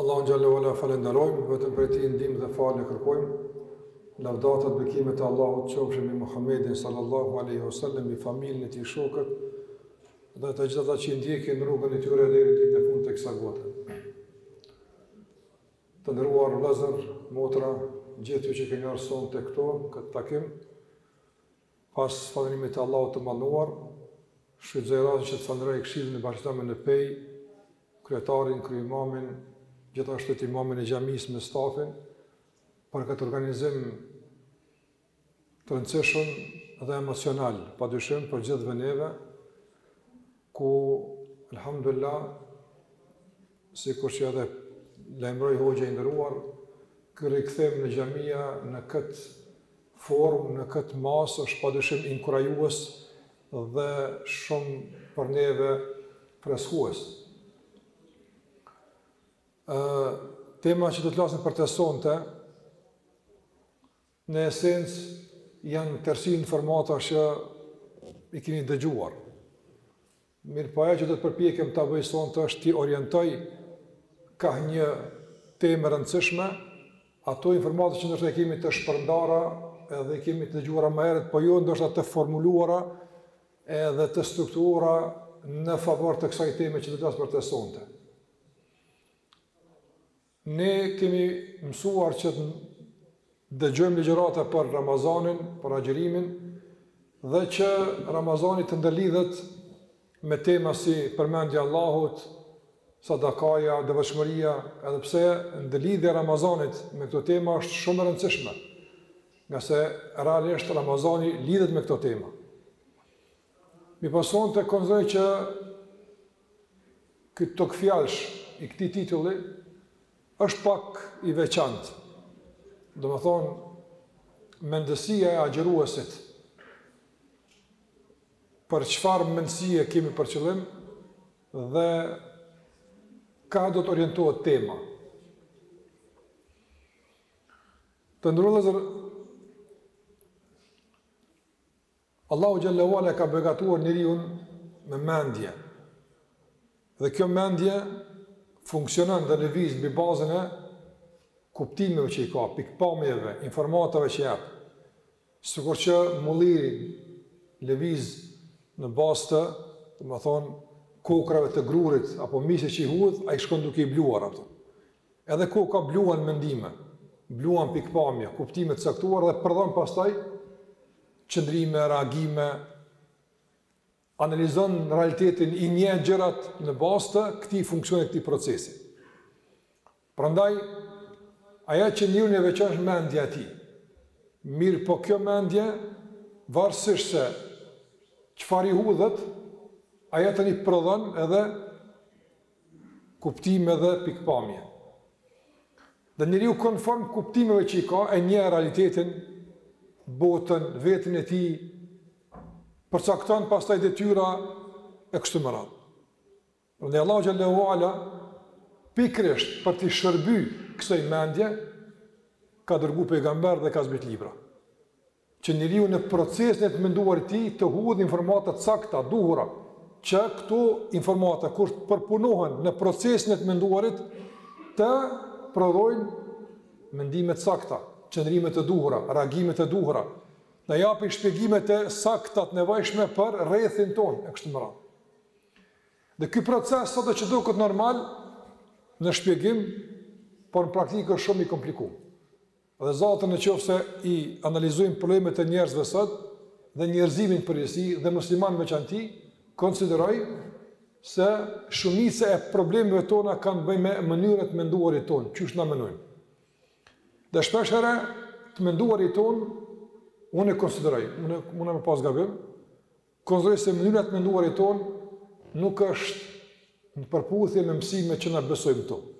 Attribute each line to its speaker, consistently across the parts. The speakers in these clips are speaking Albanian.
Speaker 1: Allahu xhallahu ala falenderojmë vetëm prej tij ndihmë dhe falje kërkojmë. Lavdatat dhe bekimet e Allahut qofshin mbi Muhamedin sallallahu alaihi wasallam, mbi familjen e tij, shokët dhe të gjithë ata që ndjekin rrugën e tyre deri në fund të kësaj bote. Të nderuar vëllezër, motra, gjithë ju që keni ardhur sonte këtu në këtë takim, pas falënderimit të Allahut të Madhëruar, shfrytëzoj rastin që ta falënderoj Këshillin e Bashkësisë Islame në Pejë, kryetarin, kryeimamin, gjithashtu imamin e xhamisë me stafin për këtë organizim të rëndësishëm dhe emocional, pa dyshim për gjithë ne neve, ku, alhamdulillah, sikur që edhe lajmëroi hoxha i nderuar, ky rikthim në xhamia në këtë formë, në këtë masë, është pa dyshim inkurajues dhe shumë për neve freskues. Tema që do të flasim për të sonte, Në esencë janë tërësi informata që i keni dëgjuar. Mirëpo ajo që do të përpjekem ta bëj sonte është t'i orientoj ka një temë e rëndësishme, ato informata që ndoshta i kemi të shpërndara edhe i kemi të dëgjuara më herët, po jo ndoshta të formuluara edhe të strukturuara në favor të kësaj teme që do të flas për të sonte. Ne jemi mësuar që të dëgjojmë ligjërata për Ramazanin, për agjerimin, dhe që Ramazani të ndërlidhet me tema si përmendja e Allahut, sadakaja, devotshmëria, edhe pse ndërlidhja e Ramazanit me këto tema është shumë e rëndësishme, ngase realisht Ramazani lidhet me këto tema. Mirëpo sonte konsideroj që ky togfjalësh i këtij titulli është pak i veçantë. Domethonë, mendësia e agjëruesit për çfarë mendësie kemi për qëllim dhe ka do të orientohet tema. Të nderuar vëllezër, Allahu xhallahu ala e ka begatuar njeriun me mendje. Dhe kjo mendje funksionon dhe lëviz mbi bazën e kuptimeve që i ka, pikëpamjeve, informatave që jep. Sikur që mulliri lëviz në bazë të, domethonë, kokrrave të grurit, apo misrit që i hedh, ai shkon duke i bluar, ato. Edhe koka bluan mendime, bluan pikëpamje, kuptime të caktuara dhe prodhon pastaj qëndrime, reagime, analizon realitetin i njeh gjërat në bazë të këtij funksioni, këtij procesi. Prandaj ajo që njeriun e veçon është mendja e tij. Mirëpo kjo mendje varësisht se çfarë i hudhët, ajo tani prodhon edhe kuptime dhe pikëpamje. Dhe njeriu konform kuptimeve që i ka e njeh realitetin, botën, veten e tij, përcakton pastaj detyra e kështu me radhë. Prandaj Allahu xhel-le ue ala pikërisht për t'i shërby kësaj mendje ka dërguar pejgamber dhe ka zbrit libra. që njeriu në procesin e të menduarit të tij të hudhë informata të sakta, duhura, që këto informata kur të përpunohen në procesin e të menduarit të prodhojnë mendime të sakta, qëndrime të duhura, reagime të duhura, na japin shpjegime të sakta të nevojshme për rrethin tonë e kështu me radhë. Dhe ky proces sado që duket normal në shpjegim, po në praktikë është shumë i komplikuar. Dhe zaten në qoftë se i analizojmë problemet e njerëzve sot dhe njerëzimin në përgjithësi dhe muslimanët në veçanti, konsideroj se shumica e problemeve tona kanë të bëjnë me mënyrën e të menduarit tonë, qysh na menojmë. Dhe shpeshherë të menduarit tonë, unë e konsideroj, muj me pas gabim, konsideroj se mënyra e të menduarit tonë nuk është në përputhje me mësimet që na besojmë tonë.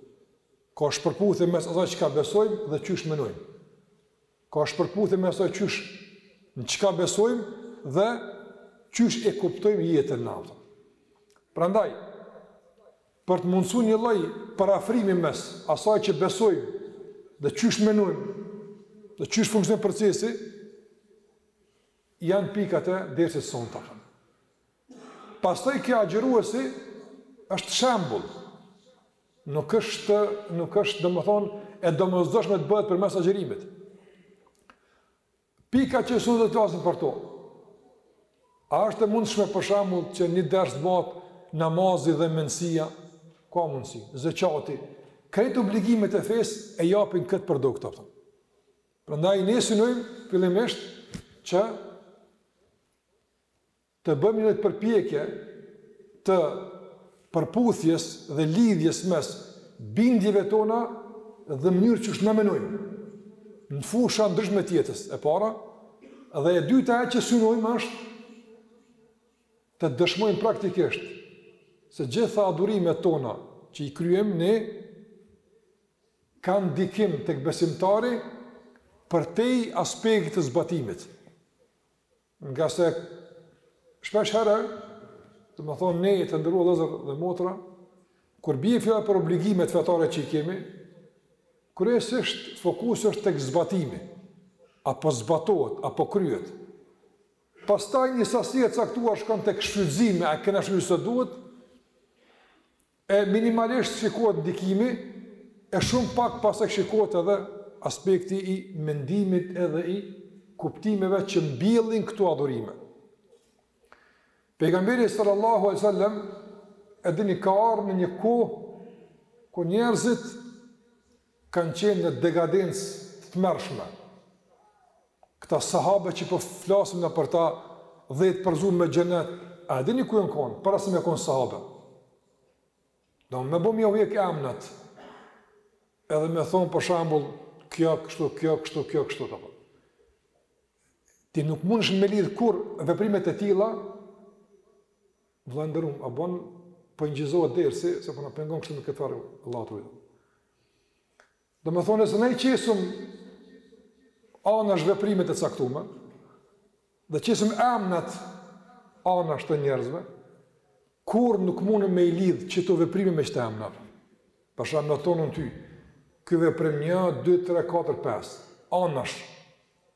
Speaker 1: Ka shpërputhje mes asaj çka besojmë dhe qysh menojmë. Ka shpërputhje mes asaj qysh në çka besojmë dhe qysh e kuptojmë jetën në ato. Prandaj, për të mundësu një loj përafrimi mes asaj që besojmë dhe qysh menojmë dhe qysh funksionon procesi, janë pikat e dersit sonte Pastaj kjo agjëruesi është shembull. Nuk është nuk është domethënë e domosdoshme të bëhet përmes agjërimit. Pikat që sonte do të flasim për to. A është e mundshme për shembull që një ders të bëhet namazi dhe mendësia ka mundësi, zeqati, krejt obligimet e fes e japin këtë produkt, a kupton. Prandaj, ne synojmë, fillimisht, që Të bëjmë një lloj përpjekje të përputhjes dhe lidhjes mes bindjeve tona dhe mënyrës qysh ne menojmë në fusha të ndryshme të jetës. E para, dhe e dyta e që synojmë është të dëshmojmë praktikisht se gjitha adhurimet tona që i kryejmë ne kanë ndikim tek besimtari përtej aspektit të zbatimit. Ngase shpeshherë, domethënë ne të nderuar vëllezër dhe motra, kur bie fjala për obligimet fetare që i kemi, kryesisht fokusi është tek zbatimi, a po zbatohet, a po kryhet. Pastaj një sasi e caktuar shkon tek shfrytëzimi, a kënaqesh sa duhet, E minimalisht shikohet ndikimi, e shumë pak pastaj shikohet edhe aspekti i mendimit edhe i kuptimeve që mbjellin këto adhurime. Pejgamberi sallallahu alaihi wasallam e dini ka ardhur në një kohë kur njerëzit kanë qenë në degadencë të tmerrshme. Këta sahabe që po flasim na për ta, dhjetë të përgëzum me xhenet, a e dini ku janë konë para se me kon sahabe? Do me bo me jau hjek emnat. Edhe më thon për shembull, kjo kështu, kjo kështu, kjo kështu. Ti nuk mundesh me lidh kurrë veprimet e tilla Vëlla i nderum, a bën po inçizohet dersi se po na pengon kështu me këtar Allahu. Domethënë nëse na i qesum anash veprimet e caktume dhe qesum emnat anash të njerëzve kurrë nuk mundem me i lidh qëto veprime me qëta emna. Për shembull ta thonë ty, ky veprim një, dy, tre, katër, pes, anash,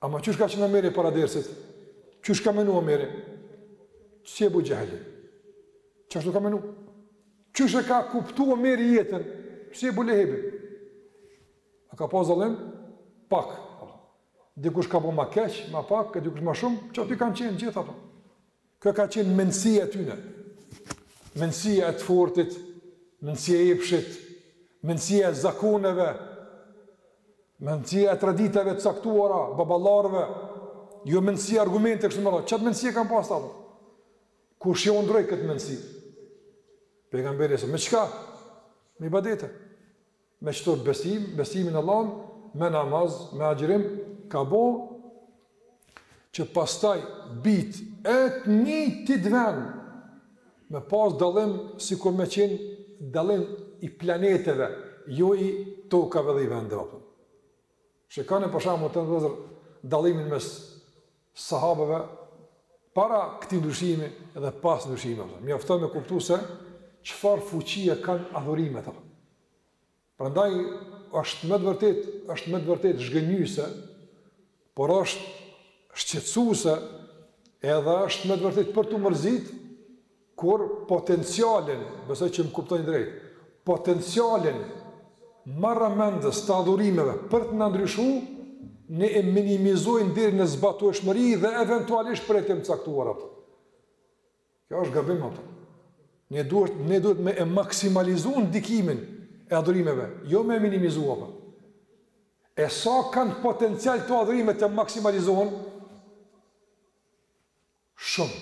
Speaker 1: Ama qysh ka qenë Omeri para dersit? Qysh ka menu Omeri? Si Ebu Xhehli? Qashtu ka menu? Qysh e ka kuptu Omeri jetën? Si Ebu Lehebi? A ka pas dallim? Pak. Dikush ka bo ma keq, ma pak, dikush ma shumë, qaty kanë qenë gjitha, po. Kjo ka qenë mendësia e tyre. Mendësia e të fortit, mendësia e epshit, mendësia e zakoneve, mendësia e traditave të caktuara, baballarëve, jo mendësia e argumenteve, kështu me radhë. Çfarë mendësie kanë pas ata? Kush jau ndrroi këtë mendësi? Pejgamberi sa me çka? Me ibadete. me qito, besim, besimin në Allahun, me namaz, me agjërim, ka bo që pastaj bijtë e të njëjtit ven me pas dallim sikur me qenë dallim i planeteve, jo i tokave dhe i vendeve. Shikoni për shembull të vëllezër dallimin mes sahabeve para këtij ndryshimi dhe pas ndryshimit. Mjafton me kuptu se çfarë fuqie kanë adhurimet ato. Prandaj është me të vërtetë, është me të vërtetë zhgënjyese, por është shqetësuese edhe është me të vërtetë për t'u mërzit Kur potencialin, besoj që më kuptoni drejt, potencialin marramendës të adhurimeve për të na ndryshuar, ne e minimizojmë deri në zbatueshmëri dhe eventualisht përjetim të caktuar apo. Kjo është gabim apo. Ne duhet me e maksimalizu ndikimin e adhurimeve, jo me e minimizu apo. E sa kanë potencial këto adhurime të maksimalizohen? Shumë.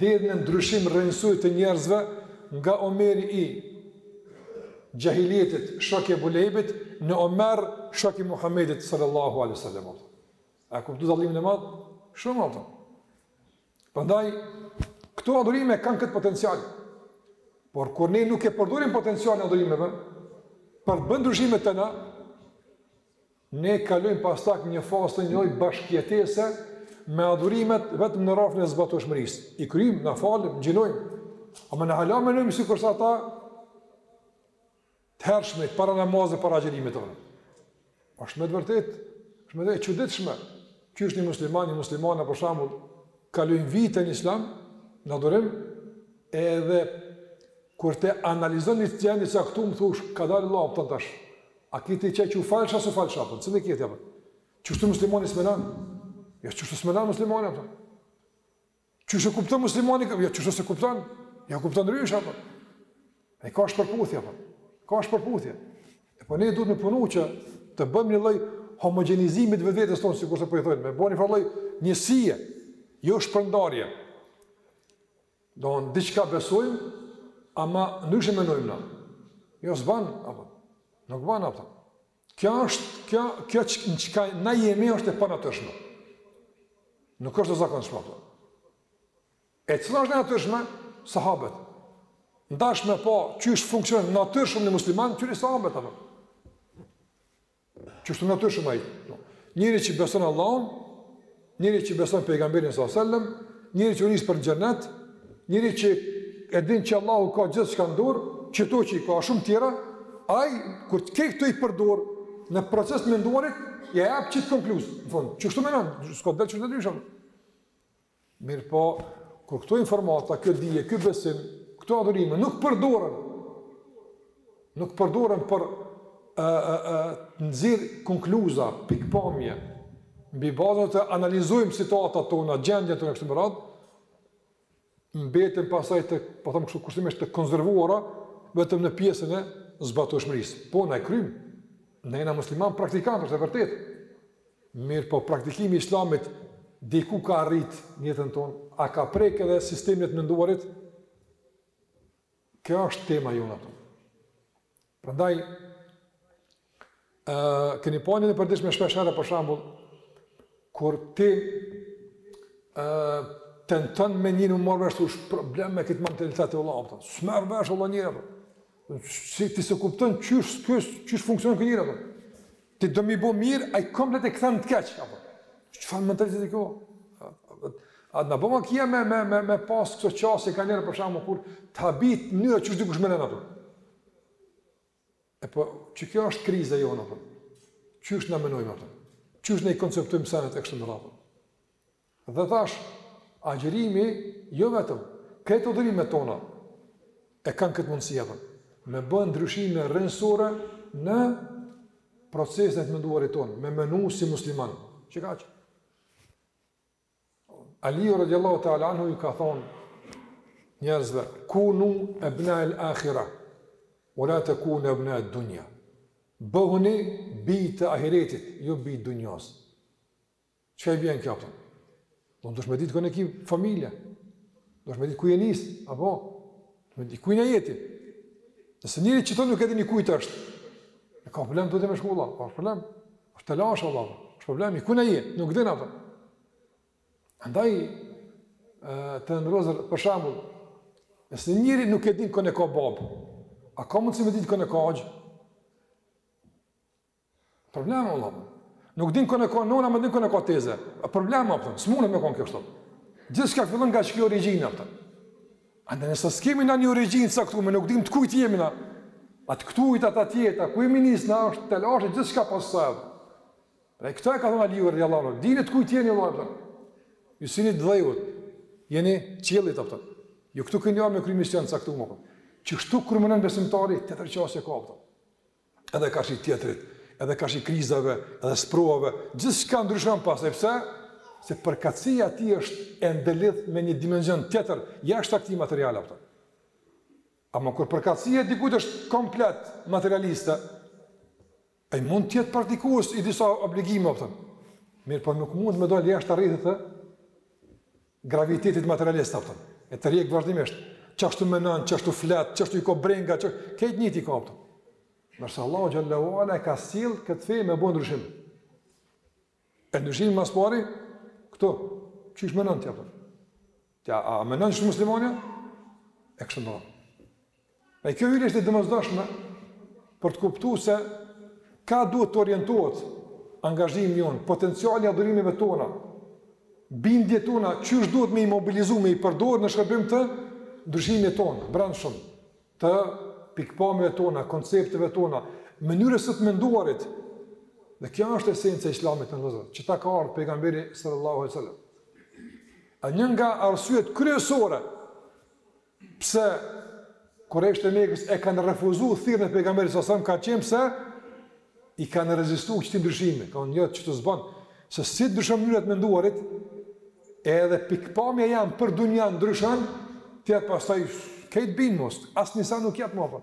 Speaker 1: Deri në ndryshim rrënjësor të njerëzve nga Omeri i Xhahilijetit, shok i Ebu Lehebit, në Omer, shok i Muhammedit sallallahu alaihi wasallam. A kupton dallimin e madh? Shumë ato. Prandaj këto adhurime kanë këtë potencial. Por kur ne nuk e përdorim potencialin e adhurimeve për të bën ndryshime te na, Ne kalojmë pastaj një fazë të një bashkëjetese me adhurimet vetëm në rrafshin e zbatueshmërisë. I kryjmë, na falemi, agjinojmë. Ama na hala menojmë sikurse ata të hershmit, para namazit dhe para agjërimit të vërë. Asht me të vërtetë, asht edhe e çuditshme, qysh një musliman, një muslimane për shembull, kalojnë vite në islam, në adhurim, edhe kur ta analizon një të gjendje, se a këtu më thush, kadal vlla, për të tash, A ki ti qe q'u falshe a s'u falshe apo? Cili e keti apo? Qështu muslimani s'menon? Ja jo, qështu s'menon muslimani apo? Qështu e kupton muslimani? Ja jo, qështu s'e kupton? Ja kupton ndrysh apo? E ka është përputhja apo? Ka është përputhja. E po ne duhet me punu që të bëjmë një lloj homogjenizimi të vetvetes tonë, sikurse po i thojnë, me bo një farë lloj njësie, jo shpërndarje. Domthon diçka besojmë, ama ndryshe mendojmë na. Jo s'ban, apo. Nuk ban ato. Kjo është, kjo, kjo që në çka na jemi është e panatyrshme. Nuk është e zakonshme apo. E cila është e natyrshme? Sahabët. N'dash me pa qysh funksionon natyrshëm një musliman, kqyri sahabët, apo. Qështu natyrshëm ai. Njeri që beson Allahun, njeri që beson pejgamberin sa sallem, njeri që u nis për n'xhenet, njeri që e din që Allahu ka gjithçka n'dorë, qito që i ka shumë tjera, ai, kur t'i ke këto i përdor, në proces menduarit, ja jap qit konkluzë n'fund, qështu menon, s'ka dalë çu ndryshon. Mirëpo, kur këto informata, kjo dije, ky besim, këto adhurime nuk përdoren, nuk përdoren për ë ë ë të nxjerr konkluza, pikpamje, mbi bazën të analizojmë situatat tona, gjendjet tona këtu më radh, mbeten pasaj të, po them kështu kushtimisht të konservuara vetëm në pjesën e zbatueshmërisë. Po na krym, ne na musliman praktikantë është e vërtetë. Mirëpo praktikimi i Islamit diku ka arrit në jetën tonë, a ka prek edhe sistemin e të menduarit? Kjo është tema jonë, apo. Prandaj ë keni pa në përditshme shpesh herë për shembull kur ti ë tenton me u marrë vesh është problem me këtë mentalitet e vëlla, apo. S'merr vesh vëlla njeri. Si ti s'e kupton qysh ky qysh funksionon ky njeri apo? Ti do me i bo mirë, ai komplet e kthen të keq apo? Çfarë mentaliteti kjo? A t'bon vaki me me me me pas kso raste kanjëherë për shembull kur të habit njeri qysh dikush menon apo? E po, qe kjo është kriza jona apo? Qysh na menojmë apo? Qysh na i konceptojmë senet e kështu me radhë? Dhe tash, agjërimi, jo vetëm, krejt adhurimet tona e kanë këtë mundësi, apo, me bë ndryshime rrënjësore në procesin e të menduarit tonë, me menu si musliman. Qe kaq? Aliu radiallahu ta'ala anhu ju ka thonë njerëzve, kunu ebna el-ahira, ue la tekunu ebna ed-dunja. Bëhuni bij të ahiretit, jo bij të dunjasë. Çka i bjen kjo apo? Duhesh me dit kën e ki familja. Duhesh me dit ku je nis, apo? I kujna je ti. Nëse njëri që thom nuk e din i kujt është. E ka problem duhet me shku vëlla, po problem. Është lëmsh vëlla. Është problem i kujna je, nuk din apo. Andaj të ndrozë për shembull, nëse njëri nuk e din kën e ka babë. A ka mundsi me ditë kën e ka axhë? Problem o vëlla. Nuk din kën e ka nonë, me dit kën e ka teze. Problem, a kupton, s'mune me konë kështu. Gjithçka fillon nga qekjo origjina kupton. Andaj nëse s'kemi na një origjinë të saktë, ne nuk dimë të kujt jemi na. A të kësaj a të asaj jete, ku jemi nis na është lëmsh gjithçka pas saj. Pra këta e ka thonë Aliu radiallahu anhu, dini të kujt jeni vëlla kupton. Ju s'jeni të dhejut, jeni t'qiellit kupton. Ju këtu keni ardh me kry mision t'caktum kupton. Qështu kur menon besimtari, tjetër qasje ka kupton. edhe karshi tjetrit, edhe karshi krizave, edhe sprovave, gjithë çka ndryshon pastaj, e pse? Se përkatsia e tij është e ndërlidh me një dimenzion tjetër, jashtë aktit material, kupton. Ama kur përkatësia e dikujt është komplet materialiste, ai mund të jetë praktikues i disa obligimeve kupton. Mirëpo nuk mund me dalë jashtë rrethit të gravitetit materialist a kupton. E tërheq vazhdimisht, çashtu mendon, çashtu flet, çashtu i ka brenga, krejt njëjtë i ka kupton. Ndërsa Allahu xhelle ue ala e ka sjell këtë fe me bo ndryshim. E ndryshim më së pari këtu, qysh mendon ti apo? Ti a, a mendon si muslimani? E kështu ndodh. E kjo hyrje është e domosdoshme për të kuptuar se kah duhet të orientohet angazhimi jonë, potenciali i adhurimeve tona, bindjeve tona, qysh duhet me i mobilizu, me i përdor në shërbim të ndryshimit tonë të brendshëm, të pikpamjeve tona, koncepteve tona, mënyrës së të menduarit, Dhe kjo është esenca e Islamit vëllezër, për këta ka ardhur pejgamberi sallallahu alaihi wasallam. E një nga arsyet kryesore Pse Kurejshët e Mekës e kanë refuzuar thirrjen e pejgamberit alejhi selam ka qenë pse i kanë rezistuar këtij ndryshimi, kanë thonë jo kjo s'bon, se si të ndryshon mënyra e t'menduarit, edhe pikpamja jonë për dunja ndryshon, atëherë pastaj krejt bien, mo asnjë send nuk jet mo.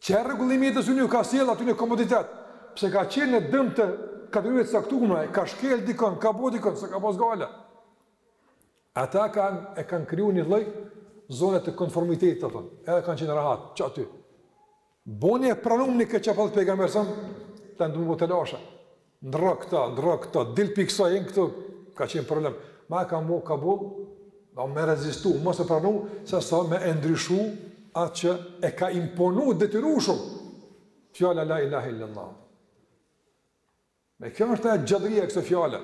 Speaker 1: Që rregullimi i jetës u ka sjellë atyre një komoditet, pse ka qenë në dëm të kategorive të caktuara, a ka shkel dikon, ka bo dikon, s'e ka pas gajle. Ata kanë, e kanë kriju një lloj zone të konformitetit, të thonë, edhe kanë qenë rahat, qaty. Po me e pranu njikët që e shpall pejgamberi alejhi selam, të ndërmu të lashe. Ndrro këto, ndrro këto, dil prej kësaj, hin këtu, ka qenë problem. Ma e ka bo kabul me rezistu, mos e pranu, se sa me e ndryshu atë që e ka imponu, detyru shumë. Fjala la ilahe illallah. Dhe kjo është gjallëria e kësaj fjale.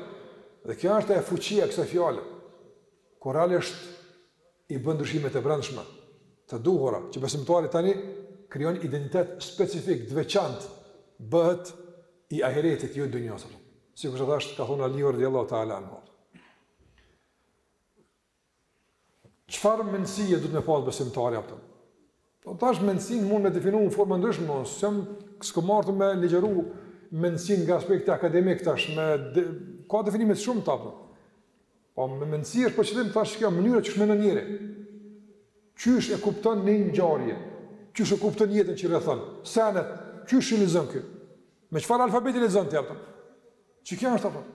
Speaker 1: Dhe kjo është fuqia e kësaj fjale. Kur realisht i bën ndryshimet e brendshme të duhura, që besimtari tani krijon identitet specifik, të veçantë, bëhet i ahiretit, jo i dunjasë. Sikur ta thashë, ka thonë Aliu radiallahu ta'ala anhu. Çfarë mendësie duhet me pasë besimtari a kupton? Po tash mendësinë mund me e definu në formë ndryshme, unë s'jam s'kom ardh tu me ligjëru mendësinë nga aspekti akademik tash, me de, ka definime shumë a po. Po me mendësi është për qëllim tash kjo mënyra qysh mendon njeri. Qysh e kupton një ngjarje, qysh e kupton jetën që e rrethon, senet, qysh i lexon kjo. Me çfarë alfabeti lexon ti a kupton? Qikjo është a kupton?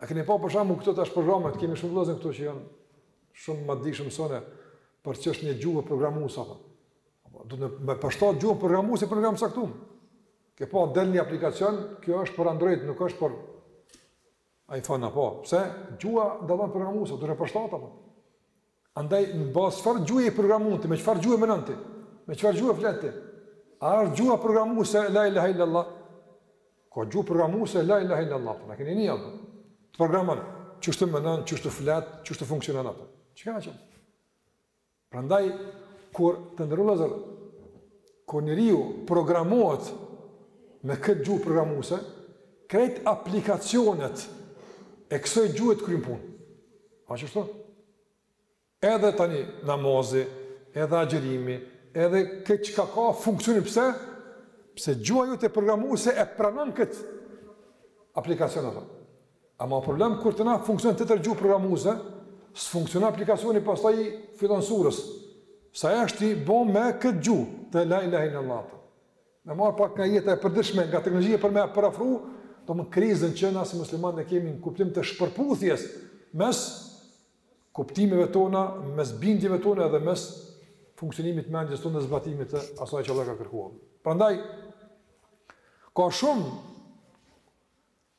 Speaker 1: A keni pa për shembull këto tash programe, kemi shumë vëllezër këtu që janë shumë ma t'dishëm se unë për qysh është një gjuhë programuese apo. Do me përshtat gjuhë programuese për program t'caktum. Ke pa del një aplikacion, kjo është për Android, nuk është për iPhone apo. Pse? Gjuha dallon programuese, do me përshtat apo. Andaj në bazë çfarë gjuhe je programuar ti, me çfarë gjuhë mendon ti? Me çfarë gjuhë flet ti? A është gjuha programuese la ilaha illallah? Ka gjuhë programuese la ilaha illallah, a keni ni apo? Të programon qysh të mendon, qysh të flet, qysh të funksionon apo? Çka ka qenë? Prandaj kur t'nderum vllazën kur njeriu programohet me këtë gjuhë programuese, krejt aplikacionet e kësaj gjuhe të kryjnë punë. A s'është ashtu? Edhe tani namazi, edhe agjerimi, edhe krejt çka ka funksionin, pse? Pse gjuha jote programuese e pranon këtë aplikacion ato. Ama problem kur të na funksion tjetër gjuhë programuese, s'funksionon aplikacioni pastaj fillon surës, sa e është i bo me këtë gjuhë të la ilahe illallah. Me marr pak nga jeta e përditshme, nga teknologjia për me e përafru, domthon krizën që na si muslimanë e kemi në kuptim të shpërputhjes mes kuptimeve tona, mes bindjeve tona dhe mes funksionimit të mendjes tonë dhe zbatimit të asaj që Allah ka kërkuar. Prandaj ka shumë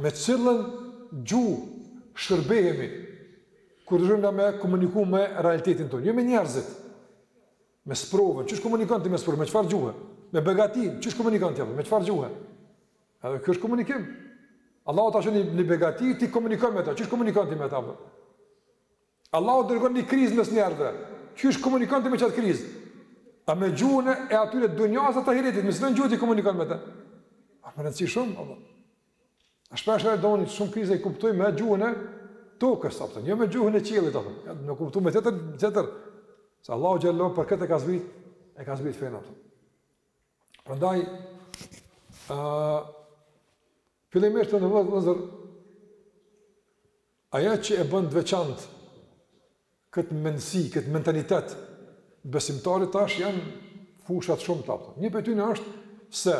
Speaker 1: Me cilën gjuhë shërbehemi kur dëshirojmë na me komuniku me realitetin tonë, jo me njerëzit, me sprovën, qysh komunikon ti me sprovën, me çfarë gjuhe, me begatin, qysh komunikon ti, me çfarë gjuhe, edhe kjo është komunikim, Allahu ta çon një begati, ti komunikon me ta, qysh komunikon ti me ta, apo? Allahu dërgon një krizë mes njerëzve, qysh komunikon ti me qat krizë? A me gjuhën e atyre dunjasë a të ahiretit, me cilën gjuhë ti komunikon me të? A me rëndësi shumë, apo? A shpeshherë ndonjë krizë e kuptojmë me gjuhën e tokës, apo? Jo me gjuhën e qiellit, apo? Ja, me kuptu me tjetër, tjetër. Se Allahu xhel-le për këtë e ka zbrit, e ka zbrit fenë, apo? Prandaj, uh, fillimisht t'nderum vllazën, Ajo që e bën të veçantë këtë mendësi, këtë mentalitet, besimtarit tash janë fushat shumë apo. Një prej tyne është se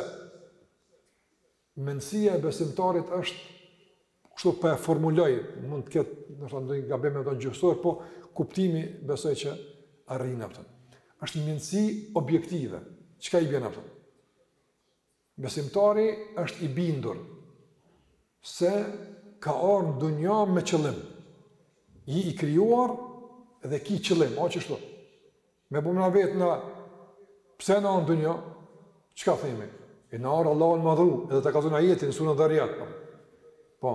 Speaker 1: mendësia e besimtarit është kështu po e formuloj, mund të ketë ndoshta ndonjë gabim edhe gjuhësor, po kuptimi besoj që arrin apo. është mendësi objektive, çka i bjen apo? Besimtari është i bindur se ka ardhur në dunja me qëllim. Ji i krijuar dhe ki qëllim, o qështu. Me bo na vetën pse na n'dunja? Çka themi? Jena ardh Allahun me adhuru, edhe ta kallzon ajetin n'suren Dharriat. Po. po.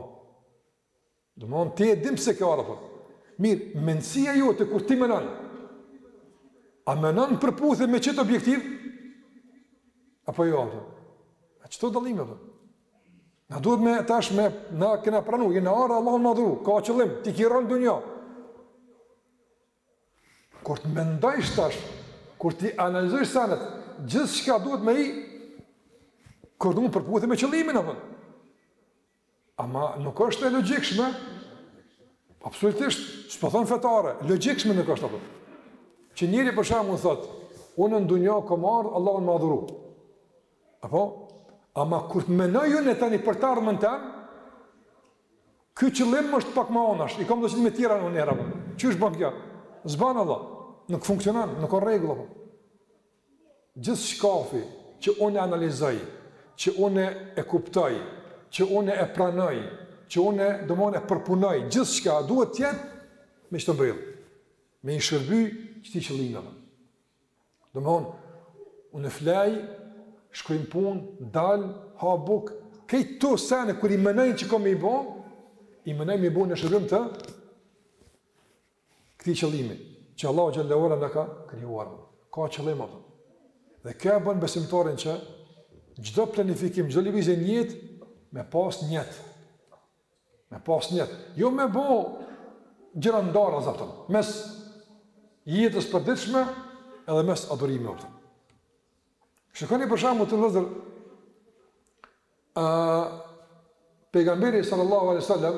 Speaker 1: Domthon ti e din pse ke ardhur. Mirë, mendësia jote kur ti menon. A menon n'përputhje me qit objektiv? Apo jo ato? A qito dallime ato? Na duhet me tash me na kena pranu, jena ardh Allahun me adhuru, ka qëllim, ti ke ardh n'dunja. Kur të mendojsh tash, kur t'i analizojsh senet, gjithçka duhet me i kriju n'përputhje me qëllimin apo. Ama nuk është e logjikshme. Absolutisht, s'po thom fetare, logjikshme nuk është apo. Që njëri për shembull thot, unë në dunja kam ardh, Allahun me adhuru. Apo, ama kur të menoj unë tani për të ardhmen tem, ky qëllim është pak ma anash, i kam do qëllime tjera në rradhë. Qysh ban kjo? S'ban vallah. Nuk funksionon, nuk ka rregull apo. Gjithçka qi që unë e analizoj, që unë e kuptoj, që unë e pranoj, që unë domethon e përpunoj, gjithçka duhet t'jetë me qito mbrri, me i shërby qëtij qëllimi. Domethon, unë flej, shkoj n'punë, dal, ha bukë, krejt kto sene kur i menoj që kom me i bo, i menoj me i bo në shërbim të Këtij qëllimi, që Allahu xhelle ue ala na ka krijuar. Ka qëllim atë. Dhe kjo e bën besimtarin që çdo planifikim, çdo lëvizje në jetë me pas nijet. Me pas nijet. Jo me bo gjëra ndaras apo. Mes jetës së përditshme edhe mes adhurimit. Shikoni për shembull vllezër ë pejgamberi sallallahu alaihi wasallam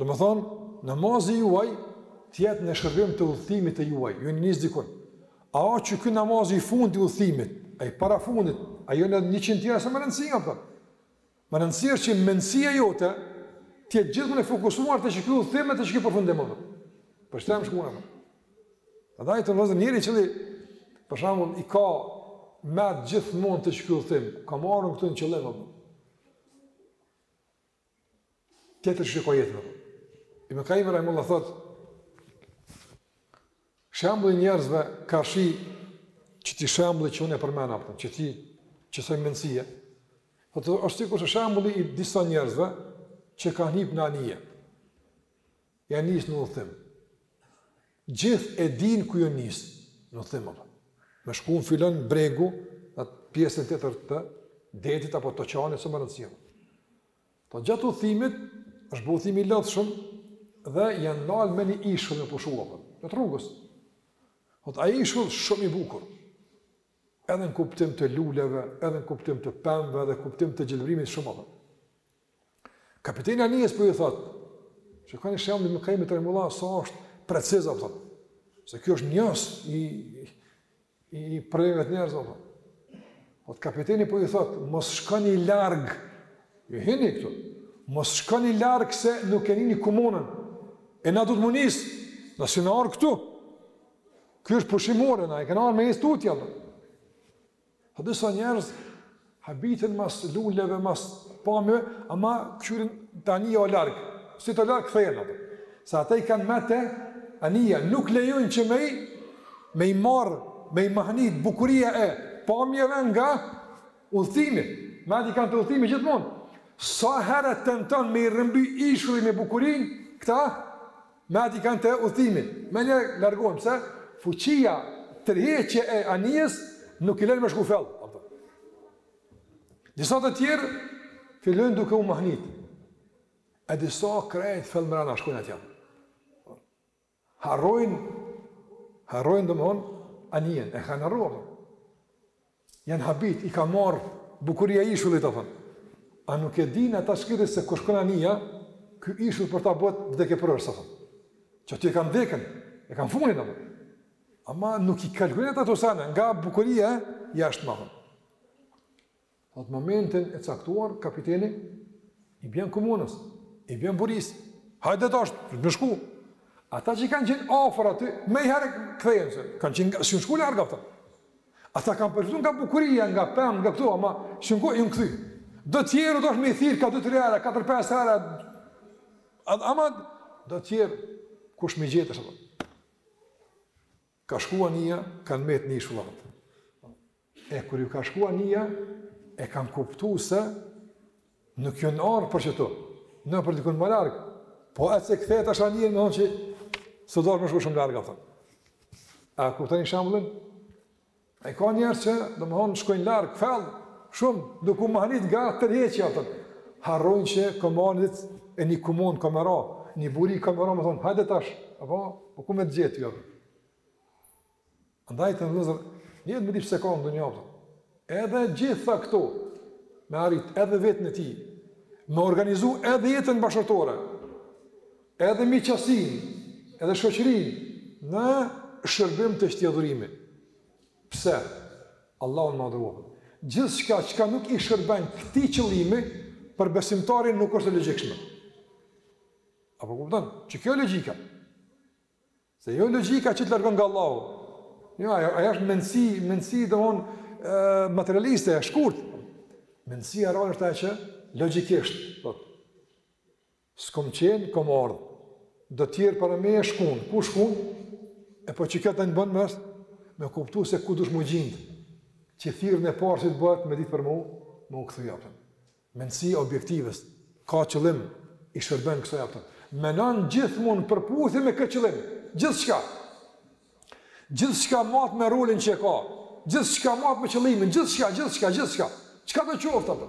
Speaker 1: Domethonë, namazi juaj t'jetë në shërbim të udhëtimit të juaj, ju jeni nisë dikun. A o qeky namazi i fundit i udhëtimit, a i parafundit, a jo edhe njëqind tjera s'o me rëndësi, apo. Me rëndësi o që mendësia jote t'jetë gjithmonë e fokusuar te qeky udhëtim te qeky përfundim, apo. Për që të jam shkuna, apo. Andaj vllezër njëri që li, për shembull, i ka me gjithmonë te qeky udhëtim, ka marrë këtë në qëllim, apo. Tjetër e shikon jetën apo. Ibn Qayyim rahimullah thot shembulli i njerëzve karshi qëtij shembulli që unë e përmenda apo qëtij qësoj mendësie. Po thotë është sikurse shembulli i disa njerëzve që kanë hip në anije. Janë nis në udhëtim. Gjithë e dinë ku janë nis, në udhëtim. Me shku në filan bregu, në pjesën tjetër të detit apo të oqeanit, s'o me rëndësi. Po gjatë udhëtimit është bërë udhëtim i lodhshëm dhe janë ndalë me një ishull me pushu apo. Në rrugës. Po ai ishull shumë i bukur. Edhe në kuptim të luleve, edhe në kuptim të pemëve, edhe në kuptim të gjelbërimit shumë apo. Kapiteni i anijes po ju thotë, shikoni shembullin e Ibn Kajimit rahimehullah, sa është preciz, apë thotë, se ky është njohës i, i, i problemeve të njerëzve, apë thotë. Po të kapiteni po ju thotë, mos shkoni larg, ju hini këtu, mos shkoni larg se nuk e nini kumonën, e na duhet me u nis, na s'jena ardhë këtu, kjo është pushimore, na jena ardhë me u nis tutje, apë thotë. A disa njerëz habiten mas luleve, mas pamjeve, ama kqyrin te anija o larg. Si t'o larg, kthehen ata. Se ata i kanë mendtë te anija, nuk lejojnë që me i, me i marrë, me i mahnit, bukuria e pamjeve nga udhëtimi. Mendtë i kanë te udhëtimi gjithmonë. Sa herë tenton me i rrëmby ishulli me bukurinë, këta Mendtë i kanë te udhëtimi, menjëherë largohen, se fuqia tërheqëse e anijes nuk i lënë me shku fell. Disa të tjerë fillojnë duke u mahnit. E disa krejt fell mrena shkojnë atje. Harrojnë, harrojnë domethënë, anijen, e kanë harruar. Janë habit, i ka marrë bukuria e ishullit, ata thonë. A nuk e dinë ata t'shkretë se kur shkon anija, ky ishull për ta bëhet vdekjeprurës, ata thonë. Që aty e kanë vdekën, e kanë funin, ata. Ama nuk i kalkulin ato sene, nga bukuria e jashtme, thonë. Atë momentin e caktuar, kapiteni, i bjen kumonës, i bjen burisë, hajde tash, me shku. Ata që kanë qenë afër aty, menjëherë kthehen, kanë qenë, s'janë shku larg, ata. Ata kanë përfitu nga bukuria, nga pemët, nga këtu, ama që në kohë janë kthy. Do tjerë, duhet me i thirrë ka 2-3 herë, 4-5 herë, ama do tjerë, kush me i gjetë tash. Ka shku anija, kanë metë n'ishull ata. E kur ju ka shku anija, e kanë kuptu se Nuk janë ardhë për qitu, në për dikun më larg, po e s'kthehet ajo anija domethënë që s'duhet me shku shumë larg, apëton. A kuptani shembullin? E ka njerëz që, domethënë, shkojnë larg, fellë, shumë, duke u mahnit nga tërheqja, apëton. Harrojnë që komanit e një kumonë ka me ra, një buri ka me ra, me thanë, hajde tash, apo, po ku me të gjetë, apëton. Andaj vëllezër, duhet me ditë pse ka në dunja, apo, edhe gjitha këto me rrit edhe veten e tij, me organizu edhe jetën bashkëshortore, edhe miqësinë, edhe shoqërinë, në shërbim të qëtij adhurimi. Pse? Allahun me adhuru. Gjithçka çka nuk i shërben këtij qëllimi, për besimtarin nuk është e logjikshme. A po kupton? Qekjo e logjika. Se jo logjika që të largon nga Allahu. Jo, ajo, ajo është mendësi, mendësi domethënë materialiste, e shkurt. Mendësia reale është ajo që logjikisht thotë. S'kom qenë, kom ardhë. Do tjerë para meje shkun. Ku shkun? E po qekjo tani bën mërës? Me kuptu se ku dush m'u gjind. Që thirrjen e parë që të bëhet me ditë për mu, me u kthy, apo. Mendësia objektive ka qëllim, i shërben kësaj apo. Mendon gjithmonë n'përputhje me këtë qëllim, gjithçka. Gjithçka mat me rolin që ka, gjithçka mat me qëllimin, gjithçka, gjithçka, gjithçka. Çkado qoftë apo?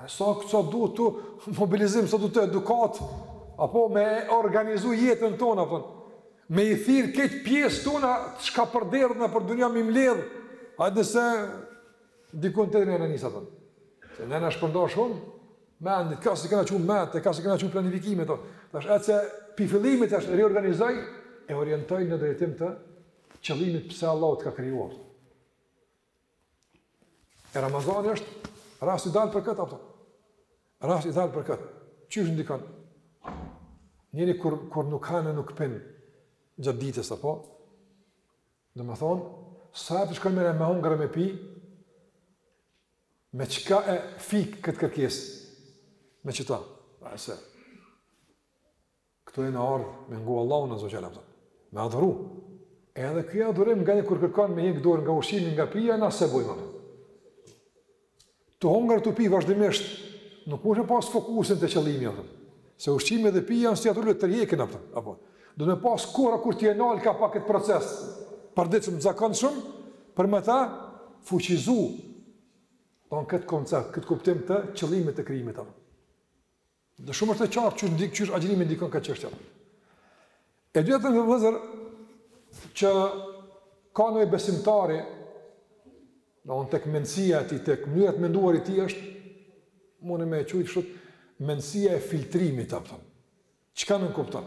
Speaker 1: A sa këtu duhet mobilizim, sa duhet edukatë apo me organizu jetën tonë apo me i thirr këto pjesët tona çka përderdh nëpër dunja me i mbledh, a dhe se Dikun tjetër jena nis, apo. Se jena shpërnda shumë me mendt, kah s'i kena çu mendt, kah s'i kena çu planifikimet. Tash edhe se prej fillimit tash riorganizoj e orientoj në drejtim të qëllimit pse Allahu të ka krijuar. E Ramazani është rast ideal për këtë apo? Rast ideal për këtë. Qysh ndikon? Njeri kur kur nuk han e nuk pin gjatë ditës apo Domethënë, sa herë të shkon mendja me hongër me pi, me çka e fik këtë kërkesë, me qëta, a e se, këtu jena ardhë, me ngu Allahun azze ue xhel, me adhuru, edhe ky adhurim nganjëherë kërkon me hek dorë nga ushqimi nga pija, na se bojma, Tu hongër tu pi vazhdimisht, nuk mund me pas fokusin te qëllimi apo. Se ushqimi dhe pija janë si ato që tërhekin apo. Apo. Duhet me pas kora kur ti e nal ka pak këtë proces të përditshëm të zakonshëm për me ta fuqizu ton këtë koncept, këtë kuptim të qëllimit të krijimit apo. Dhe shumë është e qartë që ndik qysh agjërimi ndikon n'këtë çështje. E dyta vëllezër që ka nevojë besimtari domethënë tek mendësia e tij, tek mënyra e të menduarit të tij është muj me quajt kështu mendësia e filtrimit apo. Çka nënkupton?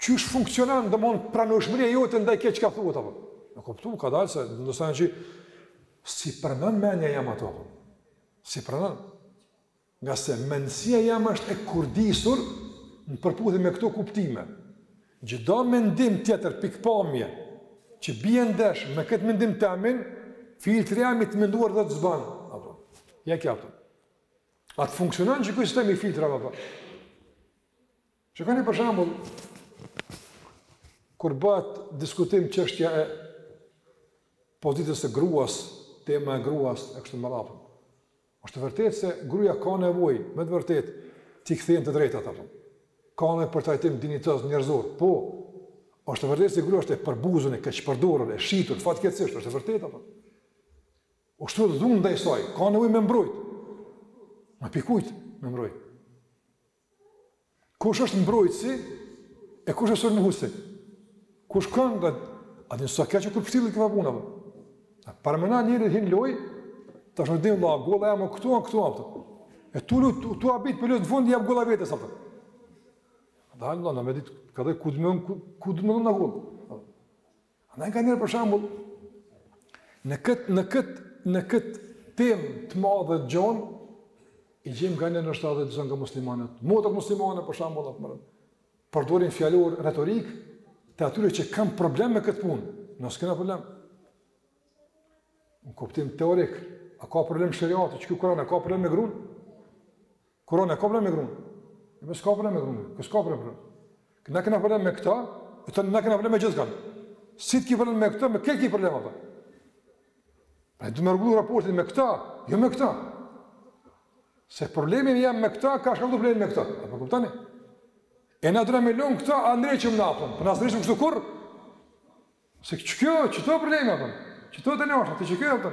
Speaker 1: Qysh funksionon domethënë pranushmëria jote ndaj çka thuhet, apo? Në kuptim, kadalë se, në nësajnë që, s'i pranon menja jem ato, s'i pranon, ngase mendësia jem është e kurdisur në përputhje me këto kuptime. Çdo mendim tjetër, pikëpamje, që bie ndesh me këtë mendim temin, filtri jem i të menduar do ta zbon. Ja kjo, apo. Ashtu funksionon qiky sistemi i filtrave, apo? Shikoni për shembull, kur bëhet diskutim çështja e pozitës së gruas, tema e gruas, e kështu me radhë, po. Është e vërtet se gruja ka nevojë, me të vërtet, t'i kthehen të drejtat, apo. Ka nevojë për trajtim dinjitoz njerëzor, po, është e vërtet se gruja është e përbuzun, e keqpërdorun, e shitur, fatkeqësisht, është e vërtet, apo. Ushtrohet dhunë ndaj saj, ka nevojë me mbrojt. Ama prej kujt me mbrojt. Kush është mbrojtësi e kush është sulmuesi? Kush ka nga atë në sokë që kur psilit këta puna. Paramendo njeri hin n'lojë, tash nuk din valla goli jem këtu apo këtu apo. E tu lujt tu, tu abit për lut në fund jep gola vetes apo. Dallo na me dit, ka dhe ku dëmon ku, ku dëmon na gol. Andaj nganjëherë për shembull, në këtë, në këtë, në këtë temë të madhe të gjonë, i gjejmë nganjëherë ndoshta edhe disa nga muslimanët. Motrat muslimane për shembull, atë mërën, përdorin fjalor, retorikë të atyre që kanë problem me këtë punë. Na s'kena problem. Në kuptim teorik, a ka problem sheriati, qiky Kur'an, a ka problem me grunë? Kur'ani a ka problem me gruan. E masi s'ka problem me gruan. Kush ka problem pra? Kur na kena problem me këta, atëherë na kena problem me gjithkan. Si të ki problem me këta, me kë ki problem apo? Pra duhet me rregullu raportin me këta, jo me këta. Se problemi jem me këta, ka shkaktu problemin me këta. A po kuptoni? E na dona me lon këta, e ndreqim na apo? Po na s'ndreqim kështu kurr. Se kjo, çto problemi apo? Çto të lëshë, ti çka apo?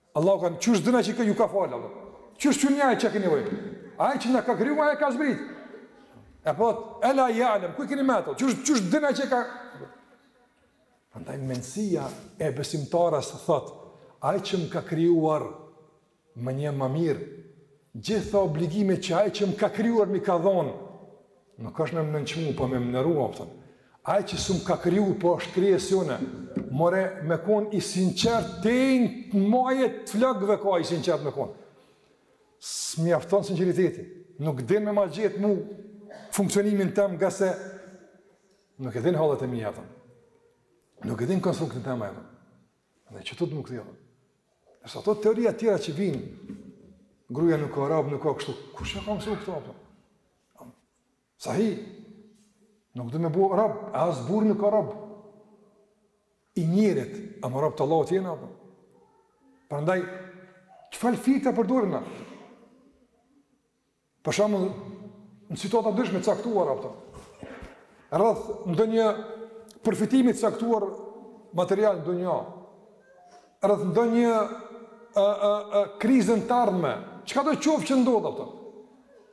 Speaker 1: Allahu kanë, qysh dhëna që ju ka falë, Allah. Qysh që një ajë që keni vëjtë? Ai që na ka kriju, ai e ka zbritë. E po, ela ja'lemu, ku i keni me ato? Qysh, qysh dhëna që ka... Andaj mendësia e besimtarës thot, ai që më ka krijuar më njeh ma mirë, gjitha obligimet që ai që më ka krijuar m'i ka dhonë, Nuk është me më nënçmu, po me më nderu, apo. Ai që s'më ka kriju, po është krijesë si unë. More, me konë i sinqert, deri në maje të flokëve ka i sinqert me konë. S'më mjafton sinqeriteti. Nuk din me ma gjithë mu funksionimin tem ngase nuk e din hallet e mija, apo. Nuk e din konstruktin tem, apo. Në që të të më këtë, pëtën. Nëse ato teoria tjera që vinë, gruja nuk ka rabë, nuk ka kështu. Kush e ka mësu këta, apo? Sahi, nuk do me bo rob, e as burri nuk ka rob. I njerit, ama rob të Allahut jena, apo. Prandaj, çfarë filtri përdorim, a. Për shembull, në situatë të caktuar, apo. Rreth ndonjë përfitimi të caktuar material, ndonjë, rreth ndonjë a, a, a, krize në të ardhme, çkado qoftë që ndodh, apo.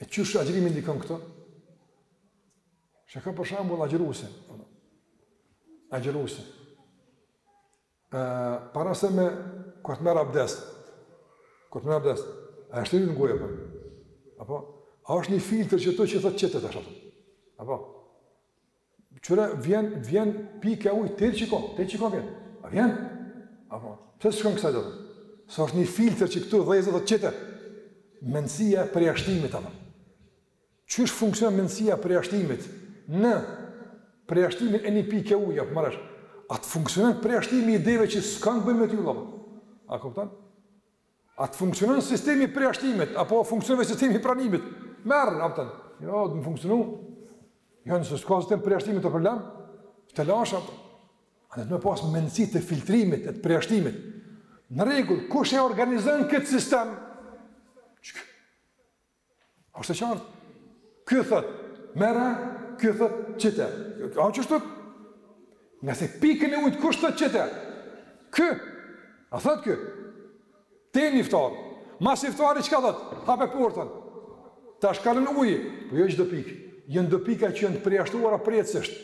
Speaker 1: E qysh agjërimi ndikon këtu? Çka për shembull agjëruesi. Agjëruesi. E, para se me, kur të merr abdest, kur të merr abdest, a e shtin ujin në gojë, apo? Apo? A është një filtër që të thotë qite jashtë? Apo? Kqyre, vjen, vjen pikë uji, te qikjo, te qikjo vjen. A vjen? Apo, pse s'shkon kësajde? Se është një filtër që këtu dhezet, qite. Mendësia e përjashtimit, apo. Qysh funksionon mendësia e përjashtimit në përjashtimin e një pike uji, apo marash? A të funksionon përjashtimi i ideve që s'kanë bëjnë me ty, apo? A kupton? A të funksionon sistemi i përjashtimit, apo funksionon sistemi i pranimit? Merr, a kupton. Jo, do me funksionu. Jo, nëse s'ka sistem të përjashtimit o problem, telashe, a kupton. A duhet me pasë mendësi të filtrimit, të përjashtimit. Në rregull, kush e organizon këtë sistem? Qiky? Është e qartë. Ky thot, merre, ky thot, qite. A është kështu? Ngase pikën e ujit, kush thot qite? Ky. A thot ky? Tej n'iftar. Mas iftari çka thot? Hape portën. Tash kalon uji, po jo çdo pikë. Jan do pika që janë të përjashtuara përjetësisht.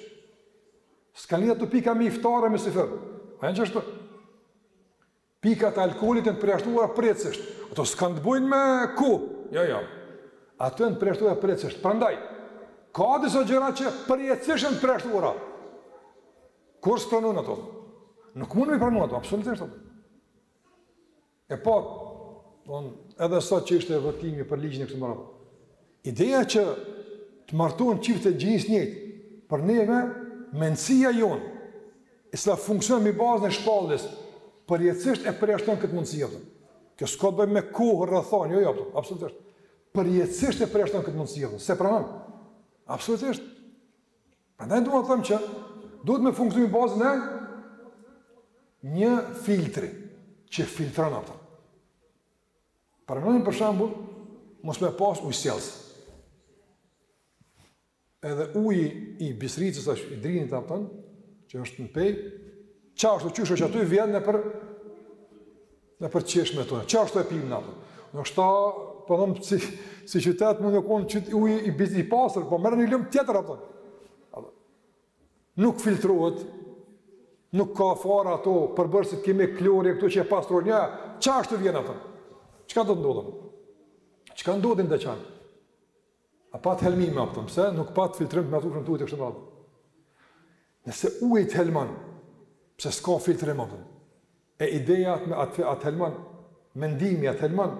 Speaker 1: S'ka lidhje ato pika me iftar e me syfyr. A janë qishtu? Pikat e alkoolit janë të përjashtuara përjetësisht. Ato s'kanë të bëjnë me kohë. Jo, jo. Ato janë të përjashtuara përjetësisht. Prandaj, ka disa gjëra që përjetësisht janë të përjashtuara. Kurrë s'pranohen ato. Nuk mund me pranu ato, absolutisht ato. E po, edhe sot që ishte votimi për ligjin e kështu me radhë. Ideja që të martohen çifte të gjinisë njëjtë, për neve, mendësia jonë, e cila funksionon mbi bazën e shpalljes, përjetësisht e përjashton këtë mundësi apo. Kjo s'ka të bëjë me kohë, rrethanë, jo jo, absolutisht. Përjetësisht e përjashton këtë mundësi apo, s'e pranon. Absolutisht. Prandaj dua të them që duhet me funksionu mbi bazën e një filtri që filtron ato. Pranojmë për shembull mos me pas ujësjellës. Edhe uji i Bistricës, i Drinit, a kupton, që është në Pejë, qashtu qysh aty vjen nëpër, nëpër çeshme tona, qashtu e pimë na, a kupton. Nashta, po them, si, si qytet mund në konë qyt, uji i, i pastër, po merre një lum tjetër, a kupton. Nuk filtrohet, nuk ka fare ato përbërësit kimik, klori e këto që e pastrojnë, jo, qashtu vjen, a kupton? Çka do të ndodhë? Çka ndodhi në Deçan? A pat helmime, a kupton, pse nuk pat filtrim të mjaftushëm të ujtë e kështu me radhë. Nëse uji t'helman, pse s'ka filtrim, a kupton? E ideja a të helmon, mendimi a të helmon,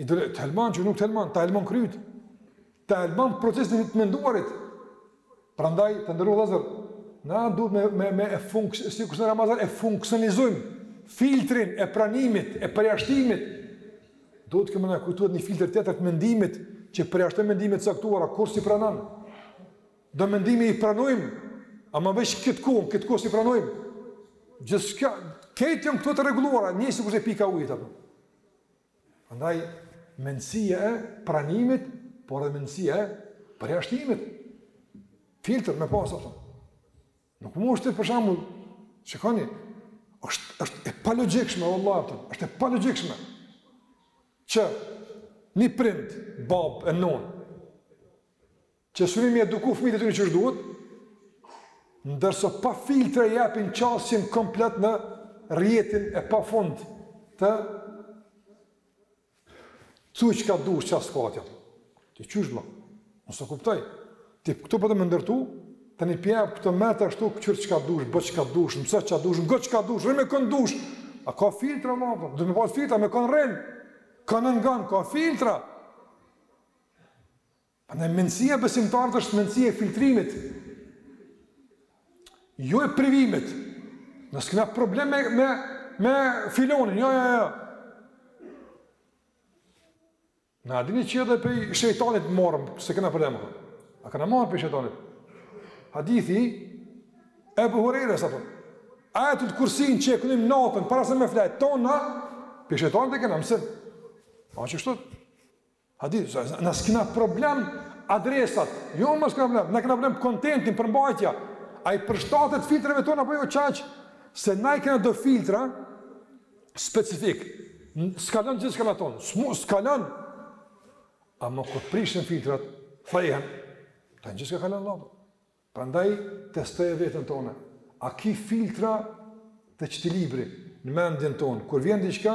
Speaker 1: edhe të helmon që nuk të helmon, ta helmon kryt, ta helmon procesin e të menduarit. Prandaj, të nderuar vëllezër, na duhet me, me, me e funks, sikurse në Ramazan, e funksionalizojmë filtrin e pranimit, e përjashtimit. Duhet të kemi në kujtuat një filtër tjetër të mendimit, që përjashtojmë mendime të caktuara, kurrë s'i pranon? Do mendime i pranojmë, ama veç këtë kohë, këtë kohë s'i pranojmë. Gjithçka, krejt jon këto të rregulluara, një sikurse pika ujit, apo. Prandaj, mendësia e pranimit, por edhe mendësia e përjashtimit. Filtër me pas, apo. Nuk mundesh për shembull, shikoni, është, është e palogjikshme, vallahi, apo, është e palogjikshme, që një prind, babë e nonë, Që synojnë m'i eduku fëmijët e tyre qysh duhet, ndërsa pa filtra i japin qasjen komplet në rrjetin e pafund të kthu çka dush qasë katja. Të qysh bla, nuk e kuptoj, ti këtu po do me ndërtu, tani pjabë këtë metë ashtu kqyr çka dush, bo çka dush, mëso çka dush, ngo çka dush, rri me kon dush, a ka filtra ma, duhet me pas filtra, me kon rrin, kon e ngon, ka filtra, Prandaj mendësia e besimtarit është mendësia e filtrimit. Jo e privimit. Na s'kena probleme me, me filanin, jo, jo, jo. Na, a e dini që edhe prej shejtanit morëm, s'e kena problem. A kena marrë prej shejtanit? Hadithi i Ebu Hurejres, a kupton. Ajetul Kursinë që e knojmë natën, para se me flejt, tona, prej shejtanit e kena mësu. A qashtu? A di, na s'kina problem adresat, jo më s'kina problem, na kina problem kontentin, përmbajtja, a i përshtatet filtrave tona, apo jo qaq, se na i kina do filtra specifik, s'kalon gjithçka, apëton, s'kalon, ama kur prishen filtrat, thejhen, tani gjithçka kalon llap, prandaj testoje veten tonë, a ki filtra të qëti libri, në mendjen tonë, kur vjen diçka,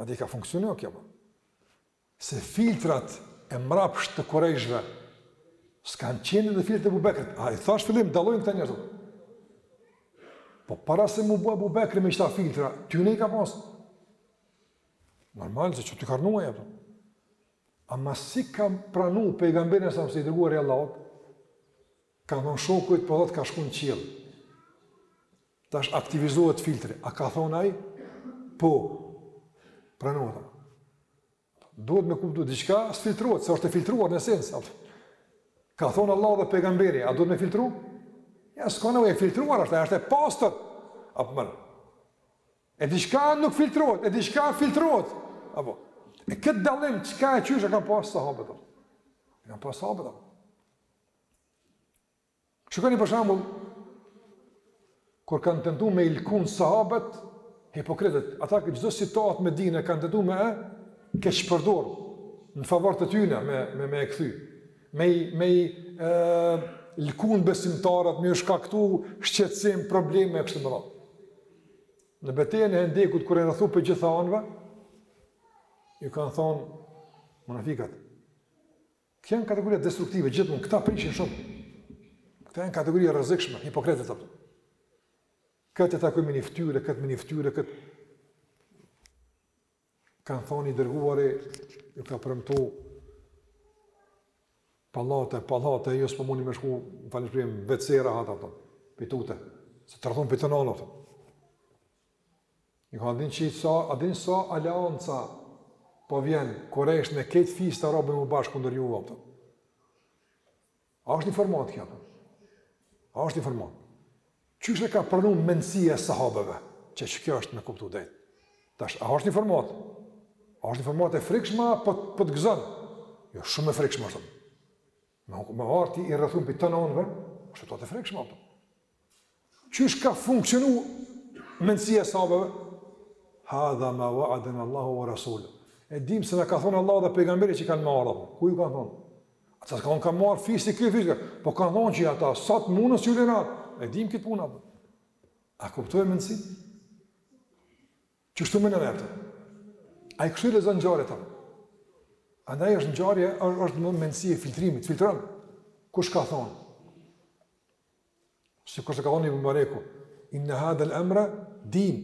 Speaker 1: A di si ka funksionu kjo po? Se filtrat e mrapsht të kurejshve s'kanë qenë edhe filtrat e Ebu Bekrit. A i thash fillim, dallojnë këta njerëzit. Po para se m'u bo Ebu Bekri me qëta filtra, të tyne i ka pasë. Normal, se qaty ka rrnu, apëton. Ama si ka pranu pejgamberin alejhi selam se i dërguar i Allahut, ka thonë shoku jot po thotë ka shku në qiell. Tash aktivizohet filtri, a ka thonë ai? Po. Pranohet. Duhet me kuptu, diçka s'filtrohet, se është e filtruar në sens, atë. Ka thonë Allah dhe pejgamberi, a duhet me filtru? Jo, s'ka në e filtruar, është, është e pastër. A po e merr. E diçka nuk filtrohet, e diçka filtrohet. Apëton. E këtë dallim, çka e qysh e kanë pas sahabët, atë. E kanë pas sahabët, atë. Shikoni për shembull kur kanë tentu me i lkun sahabët hipokritët, ata që çdo situatë me dinë kanë tentu me e keqpërdor në favor të tyne me me me e kthy. Me me i lkun besimtarët me u shkaktu shqetësim, probleme e kështu me radhë. Në betejën e Hendekut kur u rrethu prej gjitha anëve, ju kanë thonë munafikat. Këta janë kategoria destruktive, gjithmonë, këta prishin shumë. Këta janë kategori e rrezikshme, hipokritët, apëton. Këtë e takoj me një ftyre, këtë me një ftyre, këtë... Kanë thonë i dërguari, ju ka premtu pallate, pallate, ju s'po muni me shku, më falni shprehjen, në vece rahat, apëton, po tuteni, se të rrethun prej tana anëve, apëton. Ju kanë thonë çit sa, a din sa aleanca po vjen Kurejshi me krejt fiset arabe m'u bashku kundër juve, apëton. A është informatë kjo? A është informatë? Qysh e ka pranu mendësia e sahabeve, qe, qekjo është me kuptu drejt. Tash, a është informatë? A është informatë e frikshme, apo po të gëzon? Jo, shumë e frikshme është. Me, me ardh ti i rrethun prej tana anëve, është situatë e frikshme, apëton. Qysh ka funksionu mendësia e sahabeve? Hadha ma veadena Allahu ve Resuluhu. E dim se na ka thonë Allah dhe pejgamberi që kanë me ardh, apëton. Ku ju kanë thonë? Ata s'kanë, ka me ardh fisi, ky fisi, po kanë thonë që ata, sa të munden s'ju lënë rahat. E dim këtë punë, apëton. A kuptoj mendësinë? Qështu me në me të? Ai kështu i lexon ngjarjet. Andaj është ngjarje, është mendësi e filtrimit, filtron? Kush ka thonë? Sikur që ka thonë Ibn Mubareku: Inne hadhel emra din,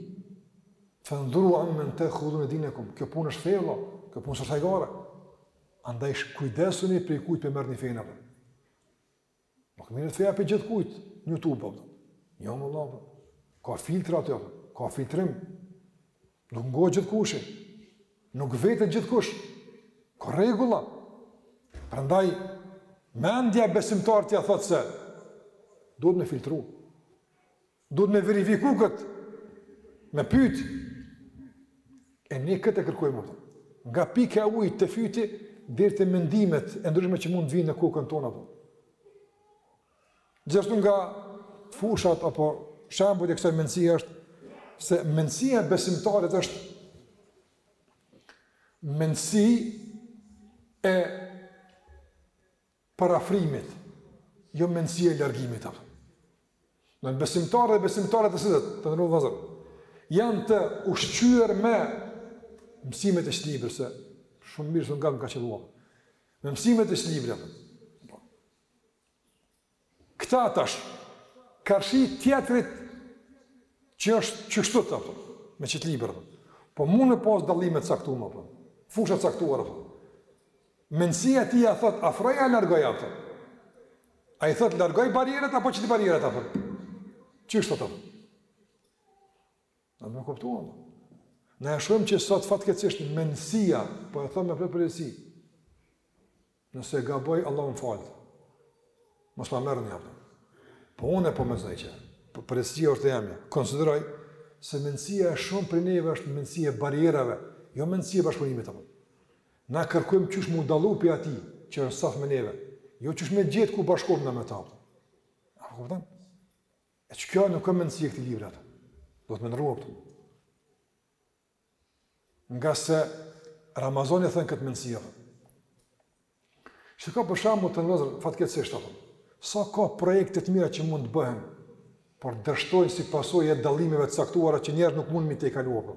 Speaker 1: fendhuru ammen te'khudhune dinekum. Kjo punë është fe vëlla, kjo punë s'është hajgare. Andaj kujdesuni prej kujt po e merrni fenë, apo. Nuk merret feja prej gjithkujt në YouTube apo. Jo more vëlla. Ka filtra aty, ka filtrim. Nuk ngohet gjithkush. Nuk vetet gjithkush. Ka rregulla. Prandaj mendja e besimtarit i thotë se duhet me filtru. Duhet me verifiku këtë, me pyt, e ne këtë e kërkojmë apo. Nga pika e ujit te fyti, deri te mendimet e ndryshme që mund të vijnë në kokën tonë, apo. Gjithashtu nga fushat, apo shembujt e kësaj mendësie është, se mendësia e besimtarit është mendësi e përafrimit, jo mendësia e largimit. Një besimtar dhe besimtare të cilët, të nderuar vëllezër, janë të ushqyër me mësimet e shtë libri, se shumë mirë së nga më ka qëlluar, me mësimet e shtë libri. Këta tash, karshi tjetrit që është qështu apo, me qit libër, po mund me pas dallime të caktume, apo, fusha të caktuara, apo. Mendësia e tij a i thot, afroj a largoj, apo. A i thot, largoj barrierat, apo qiti barrierat, apo. Qysh thotë, apo. Na nuk e kuptuam. Na e shohim që sot fatkeqësisht mendësia, po e them me plot përgjegjësi. Nëse gaboj, Allahu më fal. Mos ma merrni apo. Po unë po mendoj që po përgjegjësia është e jemja. Konsideroj se mendësia e shumë prej neve është mendësi e barrierave, jo mendësi e bashkëpunimit apo. Na kërkojmë çish mu dallu prej atij që është saf me neve. Jo çish me gjet ku bashkohem me ta. A kupton? E qekjo nuk është mendësi e këtij libri apo. Duhet me ndërru apo. Ngase Ramazani e then këtë mendësi apo. Se ka për shembull te njerëzit, fatkeqësisht apo. Sa ka projekte të mira që mund të bëhen, por dështojnë si pasojë e dallimeve të caktuara që njerëz nuk mund m'i tejkalu apo.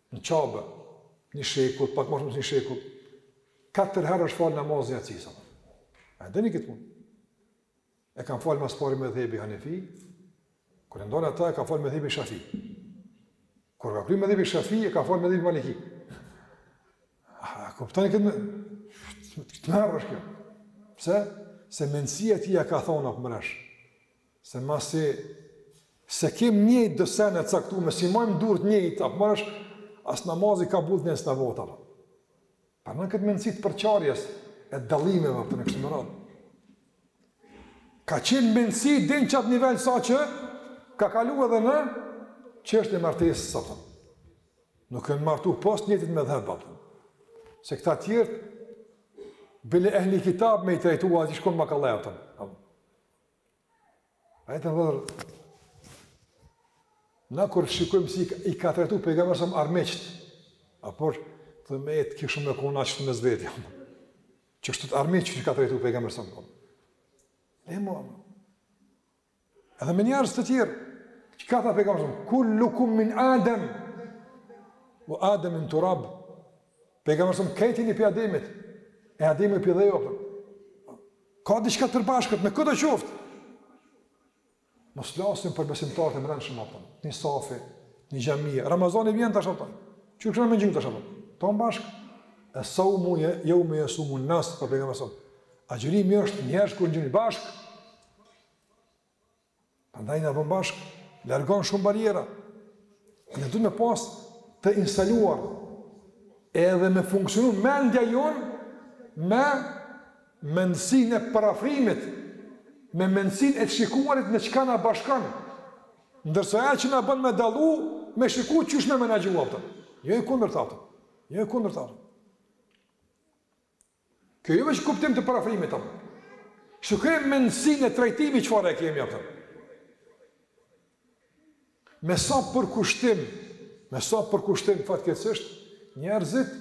Speaker 1: Në Qabë, një shekull, pak më shumë se një shekull, katër herë është falë namazi e cisa. A e dini këtë punë? E ka falë ma s'pari medhhebi Hanefi, kur ndonë ata e ka falë medhhebi Shafi. Kur e ka kry medhhebi Shafi, e ka falë medhhebi Maliki. A kuptoni këtë... Tmerr është kjo. Pse? Se mendësia e tij i ka thonë apë mërësh. Se masi s'e kem njëjtë dësene të caktume, s'i majmë durët njëjtë, apë marësh, as namazi ka budhë njësë në vota. Pra në këtë mendësi të përçarjes e dallimeve për në këtë mënyrë. Ka qenë mendësi deri n'qat nivel sa që ka kalu edhe në çështje martese sa përën. Nuk janë martu pos njëjtit medhheb, apo. Se këta tjertë, bile ehli kitab me i trajtu, ati shkonë më ka lejë, apo. A e të vërë, na kur shikojmë si i ka trajtu pejgamberi alejhi selam armiqtë, apo, dhe me e të kishë me kona që të me zveti, qështu armiqtë qysh i ka trajtu pejgamberi alejhi selam kona. Ne më, edhe me njerëz të tjerë, çka tha pejgamberi alejhi selam, kullukum min adem, ue adem min turab, pejgamberi alejhi selam, krejt jeni prej ademit, e ademi prej dheut, apo. Ka diçka të përbashkët me këdo qoftë. Mos flasim për besimtarët e mbrendshëm apo një safi, një xhamie. Ramazani vjen tash apo. Çu kemi me ngjinu tash apo. Tanë bashk. Es-saumu jeume jesumun-nas, pejgamberi alejhi selam. Agjërimi është njerëz kur ngjinoni bashk. Prandaj na bon bashkë, largon shumë barriera. Ne duhet me pas të instaluar edhe me funksionu mendja jonë me mendësinë e përafrimit, me mendësinë e të shikuarit në çka na bashkon, ndërsa ajo që na bën me dallu, me shiku qysh me menaxhu, apo, jo e kundërta, apo, jo e kundërta, apo. Kjo jo veç kuptim të përafrimit apo. Shikojmë mendësinë e trajtimit çfarë e kemi apo. Me sa përkushtim, me sa përkushtim fatkeqësisht njerëzit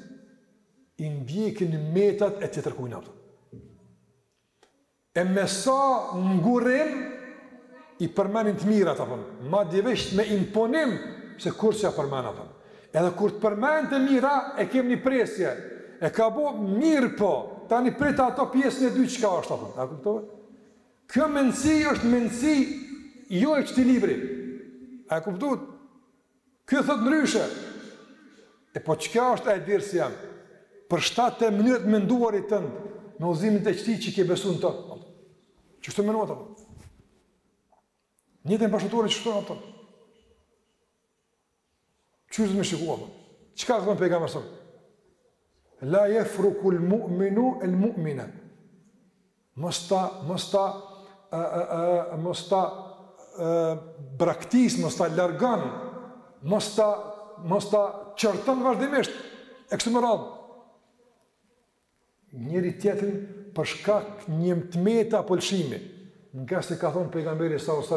Speaker 1: i ndjekin metat e tjetërkujt apo. E me sa ngurim i përmenin të mirat apo madje veç me imponim se kurrë s'ja përmend apo. Edhe kur të përmend të mira e kemi një presje. E ka bo mirë po, tani prite atë pjesën e dytë çka është apo. A kuptove? Kjo mendësi është mendësi jo e qëti libri. A kuptuat? Ky thot ndryshe. E po çka është ai deri s'janë përshtatë mënyrat e menduarit tënd, me udhëzimin e qëti që ke besu në të. Qështu me mendu, apo. Njëjtë e në bashkëtore qështu, apo. Qështu me shiku, apo. Çka thotë pejgamberi alejhi selam? La jefrukul mu'minu el mu'mina. Mos ta, mos ta, ë, ë, ë, ë, mos ta, ë, braktis, mos ta largon, mos ta, mos ta qorton vazhdimisht, e kështu me radhë. Njëri tjetrin për shkak një të mete apo lëshimi, ngase ka thonë pejgamberi s.a.s.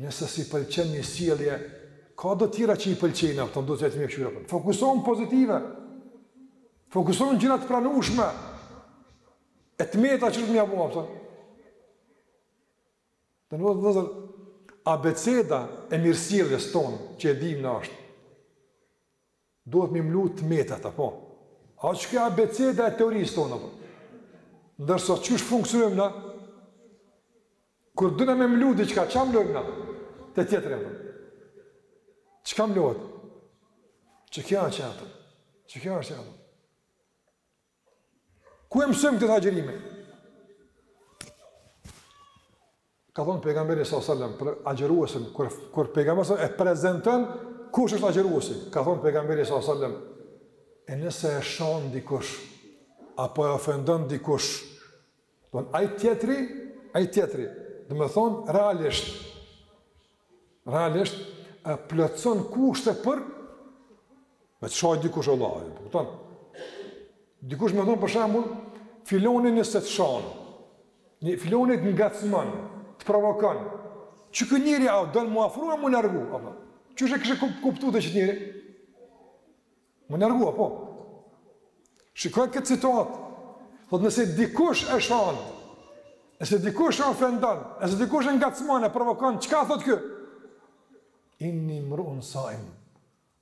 Speaker 1: Nëse si pëlqen një sjellje, ka do tjera që i pëlqejnë apo të ndodhë që ti më këshira për. Fokuson pozitive. Fokuson gjëra të pranueshme. E të metat qysh me ja bo, apo. Të nderuar vëllezër, abeceda e mirësjelljes tonë që e dimë ne është. Duhet me i mlu të metat, apo? A qe kjo abeceda e teorisë tonë, apo? Ndërsa, qysh funksionojmë na? Kur dona me mlu diçka, çka mlojmë na? Të tjetëre, apo? Çka mlohet? Që kjo është që ato? Që kjo është që ato? Ku e mësojmë këtë? Te agjërimi. Ka thonë pejgamberi sallallahu alajhi wasallam për agjëruesin kur kur pejgamberi e prezanton kush është agjëruesi. Ka thonë pejgamberi sallallahu alajhi wasallam e nëse e shan dikush apo e ofendon dikush Don ai tjetri, ai tjetri, domethon realisht. Realisht e plotson kushte për me të sha dikush vallah, e kupton? Dikush më thon për shembull, filani nëse të shan. Një filani të ngacmon, të provokon. Qe ky njeri a don m'u afru a m'u largu, apo. Qysh e kishe kuptu ti qit njeri? M'u largu, apo. Shikoje këtë situatë. Thotë, nëse dikush e shanë, nëse dikush e ofendon, nëse dikush e ngacmon, e provokon, çka thotë ky? Inni mru un saim,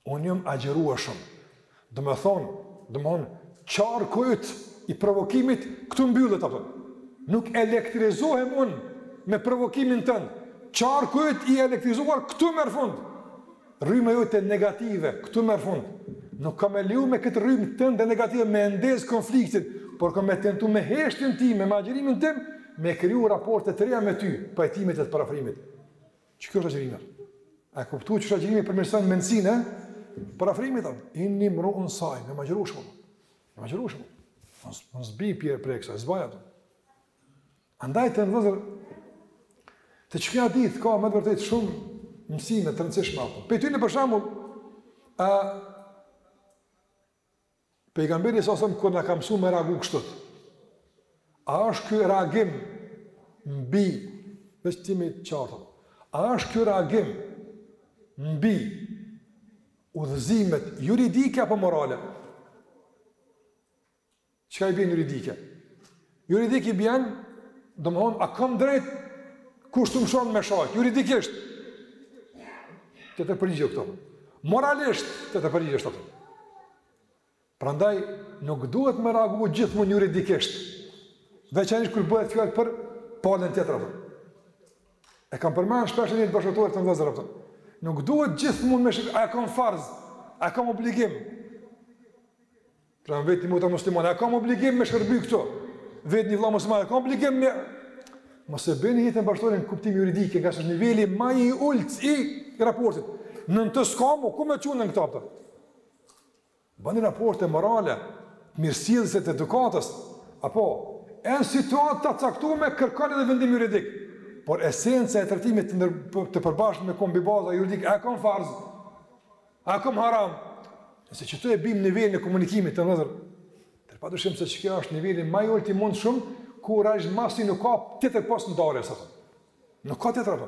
Speaker 1: unë jom agjërueshëm. Domethonë, domethonë, qarku yt i provokimit, këtu mbyllet, a kupton. Nuk elektrizohem unë me provokimin tënd. Qarku yt i elektrizuar, këtu merr fund. Rryma jote negative, këtu merr fund. Nuk kam me leju me këtë rrymë tënde negative me ndez konfliktin, por kam me tentu me heshtjen time, me agjërimin tim, me kriju raporte të reja me ty, pajtimit e të përafrimit. Qe kjo është agjërimi. A e kupton qysh agjërimi përmirëson mendësinë e përafrimit, a? Inni mru un saim, jam agjërueshëm. Jam agjërueshëm. Mos bi pre prej kësaj, zbaj ato. Andaj të nderuar vëllezër, te qiky hadith ka me të vërtetë shumë mësime të rëndësishme apo. Pe ty në për shembull, a, pejgamberi s.a.s. kur na ka msu me reagu kështu, a është ky reagim mbi, veç t'jemi t'qartë, a është ky reagim mbi udhëzimet juridike apo morale? Çka i bjen juridike? Juridike i bjen, domthon a kam drejt kur s'të mshon me shojt? Juridikisht. Tjetër përgjigje kjo. Moralisht tjetër përgjigje, kupton. Prandaj nuk duhet me reagu gjithmonë juridikisht. Veçanërisht kur bëhet fjalë për palën tjetër apo. E kam përmend shpesh në bashkëshortë, te vëllezër apo. Nuk duhet gjithmonë me shiku, a e kam farz, a e kam obligim. Pra vet një motra muslimane, a e kam obligim me shërby këto? Vet një vlla musliman, a e kam obligim me... Mos e bëni jetën bashkëshortore në kuptim juridik, ngase është nivelli ma i ulët i raportit. Nën to s'ka më, ku me qunë në këta pëta? Bëni raporte morale, të mirësjelljes të edukatës, apo e në situatë të caktu me kërku edhe vendim juridik. Por esenca e trajtimit të, të përbashkët me kon mbi baza juridik, e kam farzë. E kom haram? Nëse qaty e bim nivelin e komunikimit te vllezër, s'ka dyshim se që kjo është niveli ma i ulti i mundshëm, ku rajsh masi nuk ka tjetër pos ndarje, sa Nuk ka tjetër.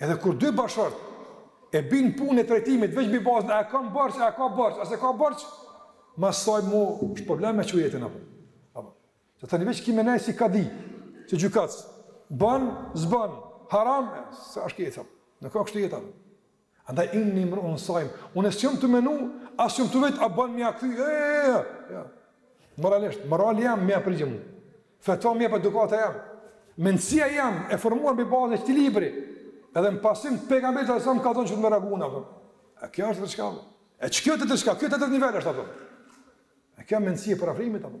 Speaker 1: Edhe kur dy bashkëshortë, e bin punën e trajtimit, veç mi bazën, a e kam borxh, a e ka borxh, a s'e ka borxh, ma saj mu, është problem me çu jetën, apë. apë. Se të një veç kemi ne si kadi, si gjukatës, banë, s'banë, haram, se është kjo jetë, nuk ka kështu jetë, apë. Andaj inni imru'un saim, unë s'jam tu menu, as s'jam tu vet a bën me ia kthy, jo, jo, jo, jo, jo. Moralisht, morali jem me ia përgjigj mua. Fetva më jep edukata jeme. Mendësia jeme e formuar mbi bazën e këtij libri. Edhe në pasim të pejgamberit alejhi selam ka thonë qështu me reagu apo. E kjo është tjetër shkallë. E qikjo tjetër shkallë. Kjo tjetër nivel është apo. E kjo mendësi e përafrimit apo.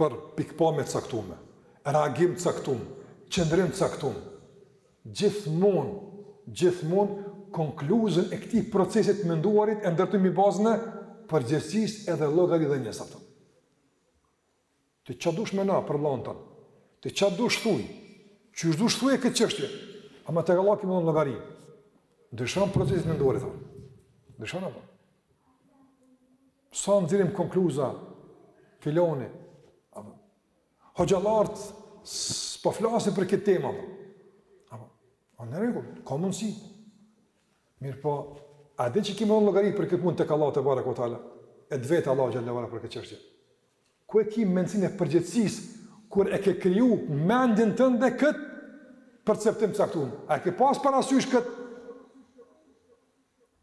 Speaker 1: Për pikëpamje të caktume, reagime të caktume, qëndrime të caktume, gjithmonë, gjithmonë konkluzën e këtij procesit të menduarit e ndërtojmë mbi bazën e përgjegjësisë edhe llogaridhënies atë. Ti çka dush meno për vëllain tënd? Ti çka dush thuj? Qysh dush thuje këtë çështje? Ama tek Allahu ki me dhon llogari? Ndryshon procesi i të menduarit. Ndryshon apo? Sa nxjerrim konkluza filani. Apo. Hoxhallart s'po flasin për këtë temë apo. Apo. Po në rregull, ka mundsi. Mirëpo, a e di që ki me dhënë llogari për këtë punë tek Allahu tebareke ve teala, e të vet Allahu xhele ve ala për këtë qështje. Ku e ki mendësin e përgjegjësisë, kur e ke kriju mendjen tënde këtë perceptim të caktun? A e ke pas parasysh këtë?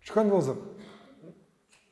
Speaker 1: Çka ndodh, vllezër?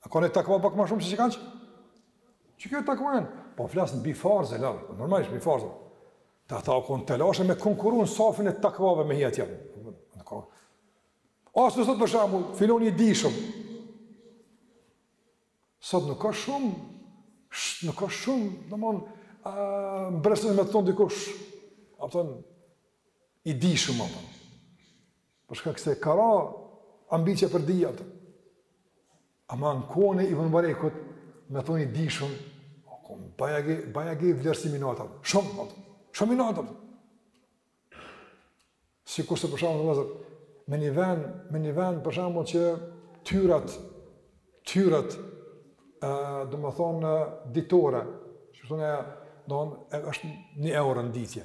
Speaker 1: A ka naj takva pak ma shumë se që kanë që? Që kjo takva janë? Po flas mbi farze, po normalisht mbi farze. Te ta o konë telashe me konkuru në safin e takvave me hi atje. Në ka. A sot për shembull, filoni i dijshëm. Sot nuk ka shumë, nuk ka shumë, domethonë, mbresë me të thonë dikush, a kupton, i dijshëm, a kupton. Për shkak se ka ra ambicia për dije atë. Ama në kohën e Ibn Mubarekut, me thonë i dijshëm, u kon, bajagi, bajagi vlerësim i naltë, shumë, atëm, shumë i naltë. Sikurse për shembull vëllezër, me një ven, me një ven për shembull që të hyrat, të hyrat, domethonë ditore, që thonë, do më, është një euro në ditje,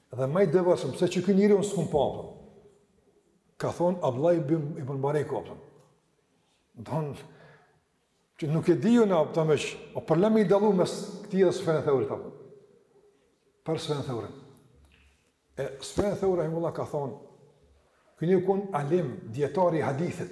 Speaker 1: Dhe më i devotshëm se që ky njeri unë s'kum pa a kupton. Ka thon Abdullah ibn Mubareku a kupton. Don që nuk e di unë a kupton meq, o problem me i dallu mes këti dhe Sufjan Theurit, a kupton. Për Sufjan Theurin. E Sufjan Theuri, rahimehullah, ka thonë, ky u konë alim, dijetar i hadithit,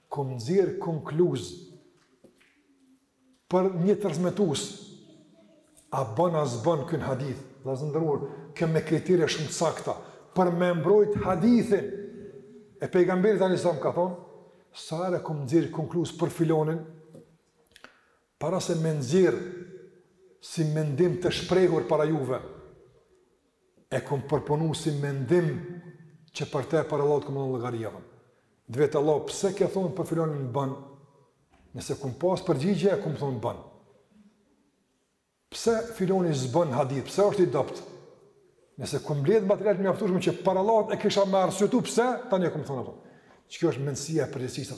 Speaker 1: Kom nxjerr konkluz për një transmetues. A bën a s'bën ky në hadith? Dhe zëndërur, kjo me kritere shumë të sakta, për me mbrojt hadithin, e pejgamberit alejhi selam ka thonë, sa herë kom nxjerr konkluz për filonin, Para se me nxjerrë si mendim të shprehur para juve, e kom përpunu si mendim që për te para Allahut kom me dhënë llogari, a kupton. T'vet Allahu, pse ke thonë për filonin bën? Nëse kom pas përgjigje, e kom thonë bën. Pse filoni s'bën hadith, pse është i dobët? Nëse kom mbledhë material të mjaftushëm që para Allahut e kisha me arsyetu, pse? Tani e kom thonë ato. Qikjo është mendësia e përgjegjësisë.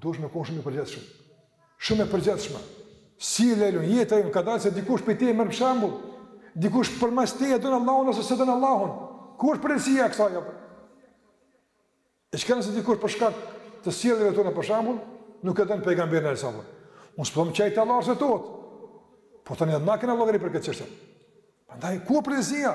Speaker 1: Duhesh me kon shumë i përgjegjshëm. Shumë i përgjegjshëm. Sillu në jetë kadalë se dikush prej teje merr shembull. Dikush përmes teje don Allahun ose s'e don Allahun. Ku është përgjegjësia e kësaj a kupton? E çka nëse dikush për shkak të sjelljeve tona për shembull, nuk e don pejgamberin alejhi selam. Unë s'po thom që ai te Allahu arsyetohet. Po tani na kena llogari për këtë çështje. Prandaj ku përgjegjësia?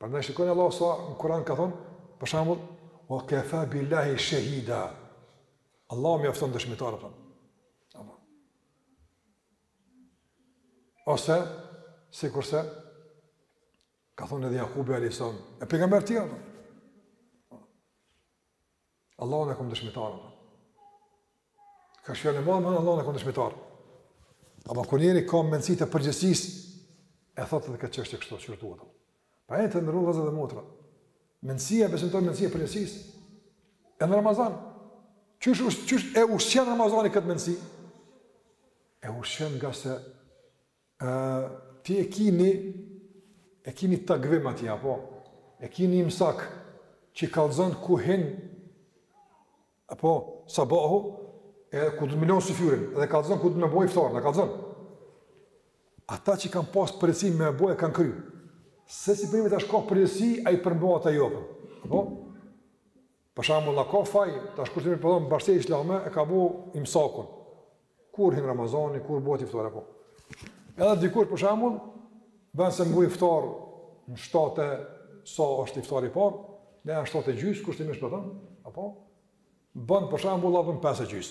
Speaker 1: Prandaj shikoni Allahu sa në Kur'an ka thënë, për shembull, "Wa kafa billahi shahida." Allahu mjafton dëshmitar apo. Apo. Ose sikurse ka thënë edhe Jakubi alayhis salam, e pejgamberët tjerë. Allahun e kam dëshmitar apo. Kjo asht fjalë e madhe, Allahun e kam dëshmitar. Apo kur njëri ka mendësi të përgjegjësisë e thotë edhe këtë çështje kështu çfarë duhet. Pra të nderuar vllezër dhe motra. Mendësia e besimtarit mendësia e përgjegjësisë. E në Ramazan. Qysh qysh e ushqen Ramazani këtë mendësi? E ushqen ngase Ëë ti e kini e kini takvim atje apo e kini imsak që kallzon kur hin apo sabahu e kur do me lanë syfyrin dhe kallzon kur do me bo iftar, na kallzon. Ata që kanë pas përgjegjësi me e bo e kanë kry. Secili prej neve tash ka përgjegjësi ai përmbahet ajo apo. Apo Për shembull, a ka faj, tash kur themi po them bashkësia islame e ka bu imsakun. Kur hyn Ramazani, kur bëhet iftar apo? Edhe dikush për shembull vend se me bu iftar në shtatë sa asht iftari i parë, ne janë shtatë e gjys kushtimisht po them, apo ban për shembull aty në pesë e gjys.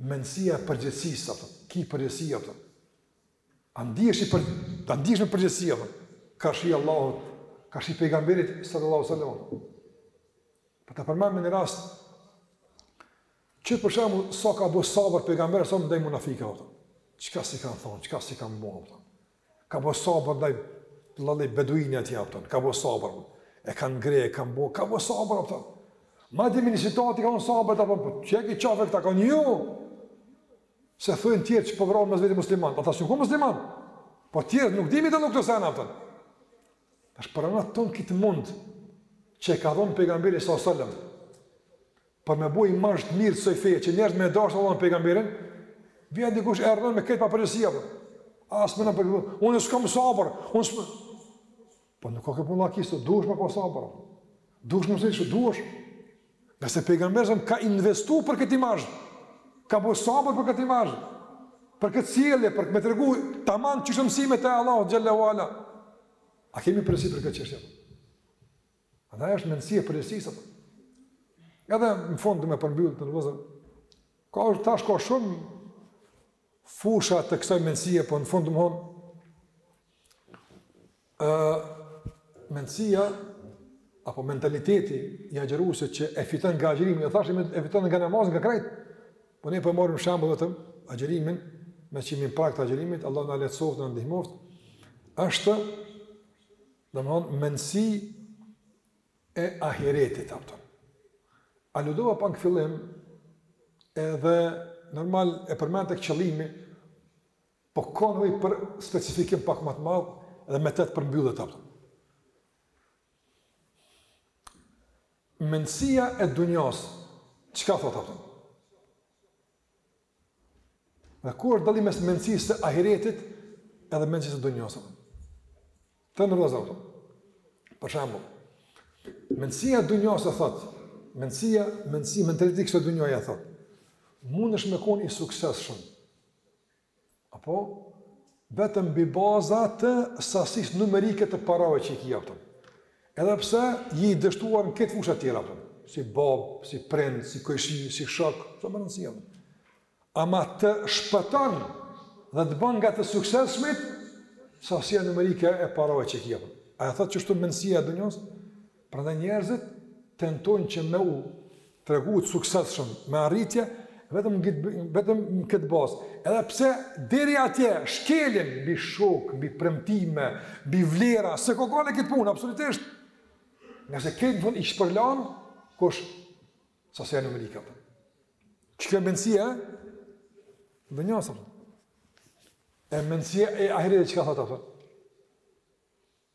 Speaker 1: Mendësia e përgjegjësisë, apo, ki përgjegjësi, apo. A ndihesh i për, a ndihesh me përgjegjësi, apo. Karshi Allahut, karshi pejgamberit, sallallahu alaihi wasallam. Po ta përmend një rast, që për shembull, sa ka bo sabër pejgamberi, salam ndaj munafikëve, apo. Çka s'i kanë thonë, çka s'i kanë bo, apo. Ka bo sabër ndaj ndaj beduinit atje apëton, ka bo sabër, e kanë ngre, e kanë bo, ka bo sabër apëton. Ma di mini situati ka unë sabër të apëton, po që e ki qafë këta, ka një, se thojnë tjerët që po vron Muhamedi musliman, ata s'jon kon musliman, po tjerët nuk i dinë këto sene apëton. Tash për krejt këtë mund që e ka dhonë pejgamberi s.a.s. Për me bo imazh të mirë të ksaj feje, që njerëzit me e dashtë Allahun e pejgamberin, vjen dikush e rënon me këtë papërgjegjësi apo. A, së mëna për këtë, unë s'kam sabër, unë s'më... Po nuk ka këtë punë lakisë, ti duhesh me pas sabër, duhesh me mësu se duhesh, ngase pejgamberi ka investu për këtë imazh, ka bo sabër për këtë imazh, për këtë cilësi, për këtë me tregu, tamam çka janë mësimet e Allahut, xhele ue ala. A kemi përgjegjësi për këtë çështje? Andaj është mendësi e përgjegjësisë apo. Edhe në fund do me përmbyll vllezër. Ka është tash ka shumë fusha të kësaj mendësie, po në fund domthon ë mendësia apo mentaliteti i agjëruesit që e fiton nga agjërimi, e thashë e fiton nga namazi, nga krejt. Po ne po marrim shembull vetëm agjërimin, meqë jemi n'prag të agjërimit, Allahu na lehtësoftë na ndihmoftë. Është Domethënë, mendësia e ahiretit, a kupton. Aludova pak në fillim, edhe normal e përmend tek qëllimi, po ka nevojë për specifikim pak më të madh, edhe me këtë përmbyllet, a kupton. Mendësia e dunjas, çka thot, a kupton? Dhe ku është dallimi mes mendësisë së ahiretit edhe mendësisë së dunjos? Të nderuar vëllezër. Për shembull, mendësia e dunjos e thot, mendësia, mendësi mentaliteti i kësaj dunjoje e thot. Mundesh me kon i suksesshëm. Apo, vetëm mbi baza të sasisë numerike të parave që i ki, a kupton. Edhe pse ji i dështuar në krejt fushat tjera, a kupton. Si babë, si prind, si kojshi, si shok, s'është me rëndësi, a kupton. Ama të shpëton dhe të bën nga të suksesshmit sasia numerike e parave që i ki, a kupton. A e thotë qeshtu mendësia e dunjos? Prandaj njerëzit tentojnë që me u tregu të suksesshëm, me arritje vetëm vetëm në këtë bazë. Edhe pse deri atje shkelin mbi shok, mbi premtime, mbi vlera, se ku kanë këtë punë absolutisht. Ngase këtë punë i shpërlan kush? Sasia numerike. Qekjo mendësia e dunjas. Po. E mendësia e ahiretit çka thotë, a kupton?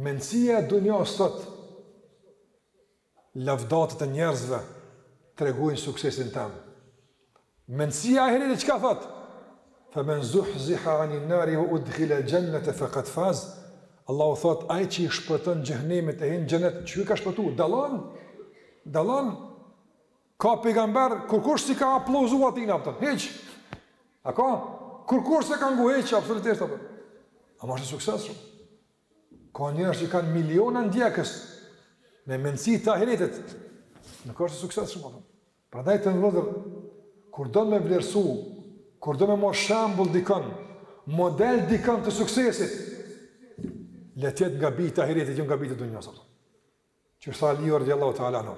Speaker 1: Mendësia e dunjas thot, lavdatat e njerëzve tregojnë suksesin tënd. Mendësia e ahiretit çka thot? Fa men zuhziha anin nari wa udkhila al-jannata faqad faz. Allahu thot ai që i shpëton xhehenemit e hyn n'xhenet, qiky ka shpëtu? Dallon? Dallon? Ka pejgamber kurkush s'i ka aplauzu atij, a kupton, hiç. A ka? Kurkush s'e ka ngu hiç absolutisht, a kupton. Ama është i suksesshëm. Ka njerëz që kanë miliona ndjekës me mendësi të ahiretit nuk është i suksesshëm, a kupton. Prandaj të nderuar kur do me vlerësu, kur do me marr shembull dikon, model dikon të suksesit, le të jetë nga bijtë e ahiretit, jo nga bijtë e dunjas. qysh thotë Aliu radijallahu ta'ala anhu,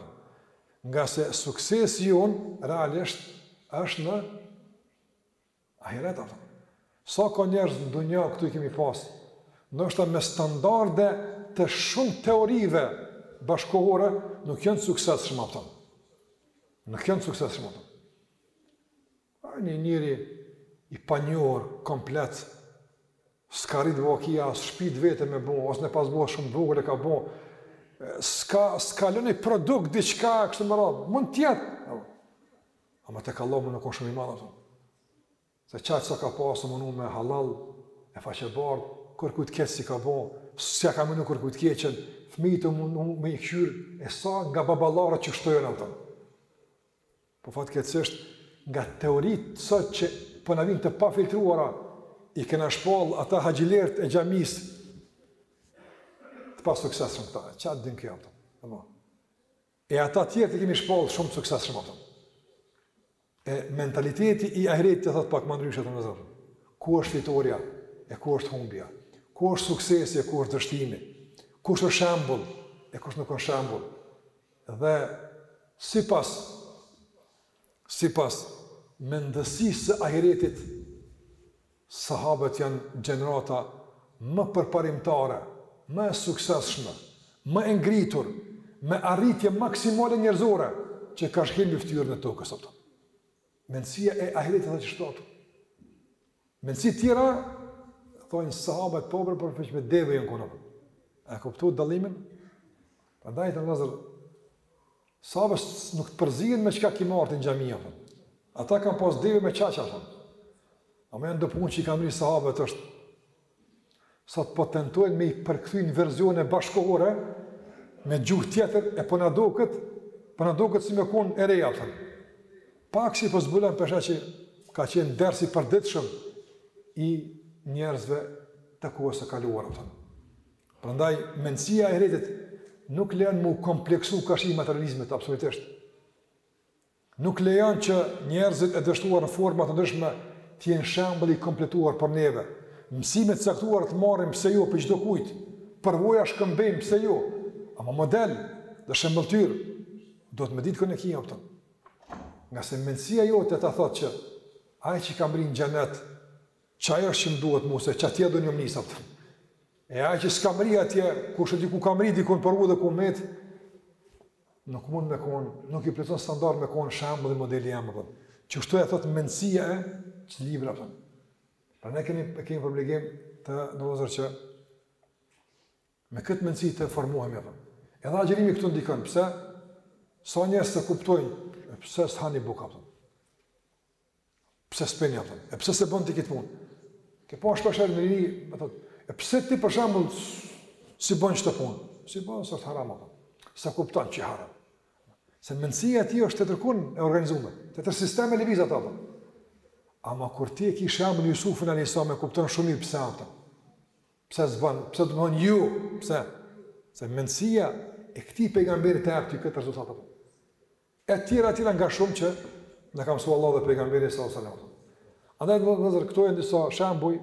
Speaker 1: ngase suksesi jonë, realisht, është në ahiret, a kupton. Sa ka njerëz në dunja, këtu i kemi pas, ndoshta me standarde të shumë teorive bashkëkohore, nuk janë të suksesshëm, a kupton. Nuk janë të suksesshëm, a kupton. A një njeri i panjohur, komplet, S'ka rrit bo vaki as shpi të vete me bo, ose n'e pas bo shum të vogël e ka bo, s'ka s'ka lonë produkt diçka kështu me radh, mund të jet. Ama tek Allahu mun me kon shumë i madh, apton. Se qaq sa ka pas, u mundu me hallall e faqe bardh, kurkujt keq s'i ka bo, s'ka ka mendu kurkujt t'keqen, fëmijët u mundu me i kqyr e sa nga baballarët qështu jon, apton. Po fatkeqësisht nga teoritë sot që po na vijnë të pafiltruara i kena shpall ata haxhilert e xhamisë të pa suksesshëm këta. Çfarë din këta? Apton. E ata të tjerët i kemi shpall shumë suksesshëm, apton. E mentaliteti i ahiretit thot pak më ndryshe të nderuar vllezër. Ku është fitorja e ku është humbja? Ku është suksesi e ku është dështimi? Kush është shembull e kush nuk është shembull? Dhe sipas sipas mendësisë së ahiretit, sahabët janë gjenerata më përparimtare, më e suksesshme, më e ngritur, me arritje maksimale njerëzore që ka shkelë mbi fytyrën e tokës. Mendësia e ahiretit e thot qështu. Mendësi tjera, thojnë sahabët po bre po veç me deve janë kon. A e kuptut dallimin? Prandaj të nderuar vllezër, sahabët nuk të përzihen me çka ki me ardh n'xhami, apton. Ata kanë pas deve me qaqa, apton. Ama janë do punë që i kanë rri sahabët është Sot po tentojnë me i përkthy në versione bashkëkohore, me gjuhë tjetër, e po na duket, po na duket si me kon e re, apton. Pak si po zbulon pesha që ka qenë ders i përditshëm i njerëzve të kohës së kaluar, apton. Prandaj mendësia e ahiretit nuk lejon m'u kompleksu karshi materializmit absolutisht. Nuk lejon që njerëzit e dështuar në forma të ndryshme të jenë shembull i kompletuar për neve. Mësime të caktuara të marrim, pse jo, prej çdokujt. Përvoja shkëmbejmë, pse jo. Ama model dhe shembëlltyrë duhet me ditë kënd e kemi, apton. Ngase mendësia jote ta thotë që ai që ka mrri n'xhenet, qaj është që më duhet mua se qatje edhe un jom nis, apton. E ai që s'ka mrri atje, kush e di ku ka mrri, dikun për udhë ka met, Nuk mund me kon, nuk i plotson standard me kon shembull dhe modeli jem, apton. Qështu e thot mendësia e që libra, apton. Pra ne kemi, kemi për obligim të nderuar vllezër që me këtë mendësi të formohemi, apton. Edhe agjerimi këtu ndikon, pse? Sa njerëz të kuptojnë, pse s'hani bukë, apton. Pse s'peni apo? E pse s'e bën ti këtë punë? Ke pa shpesh herë njeri, më thot, e pse ti për shembull s'i bën këto punë? S'i bën se është haram apo? S'e kupton që haram? Se mendësia e tij është tërë kohën e organizuar, të tërë sistemin i lëviz ato. Ama kur ti e ke shembull Jusufin alayhis salam e kupton shumë mirë pse ato. Pse s'bën? Pse do të thonë ju? Pse? Se mendësia e këtij pejgamberi të jep ty këtë rezultat apo? E tjera e tjera nga shumë që na ka mësuar Allahu dhe pejgamberi sallallahu alajhi wasallam. Andaj vëllezër këto janë disa shembuj,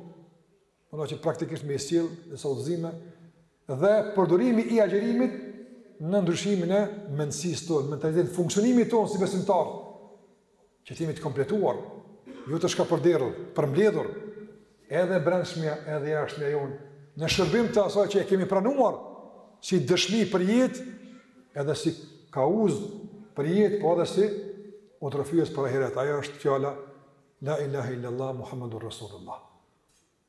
Speaker 1: dua që praktikisht me i sjell disa udhëzime dhe përdorimi i agjërimit në ndryshimin e mendësisë tonë, mentalitetin, funksionimit tonë si besimtar. Që të jemi të kompletuar, jo të shkapërderdhur, përmbledhur edhe brendshmja edhe jashtmja jonë, në shërbim të asaj që e kemi pranuar si dëshmi për jetë, edhe si kauzë për jetë, po edhe si udhërrëfyes për ahiret. Ajo është fjala, la ilaha illallah, Muhammedur Rasulullah.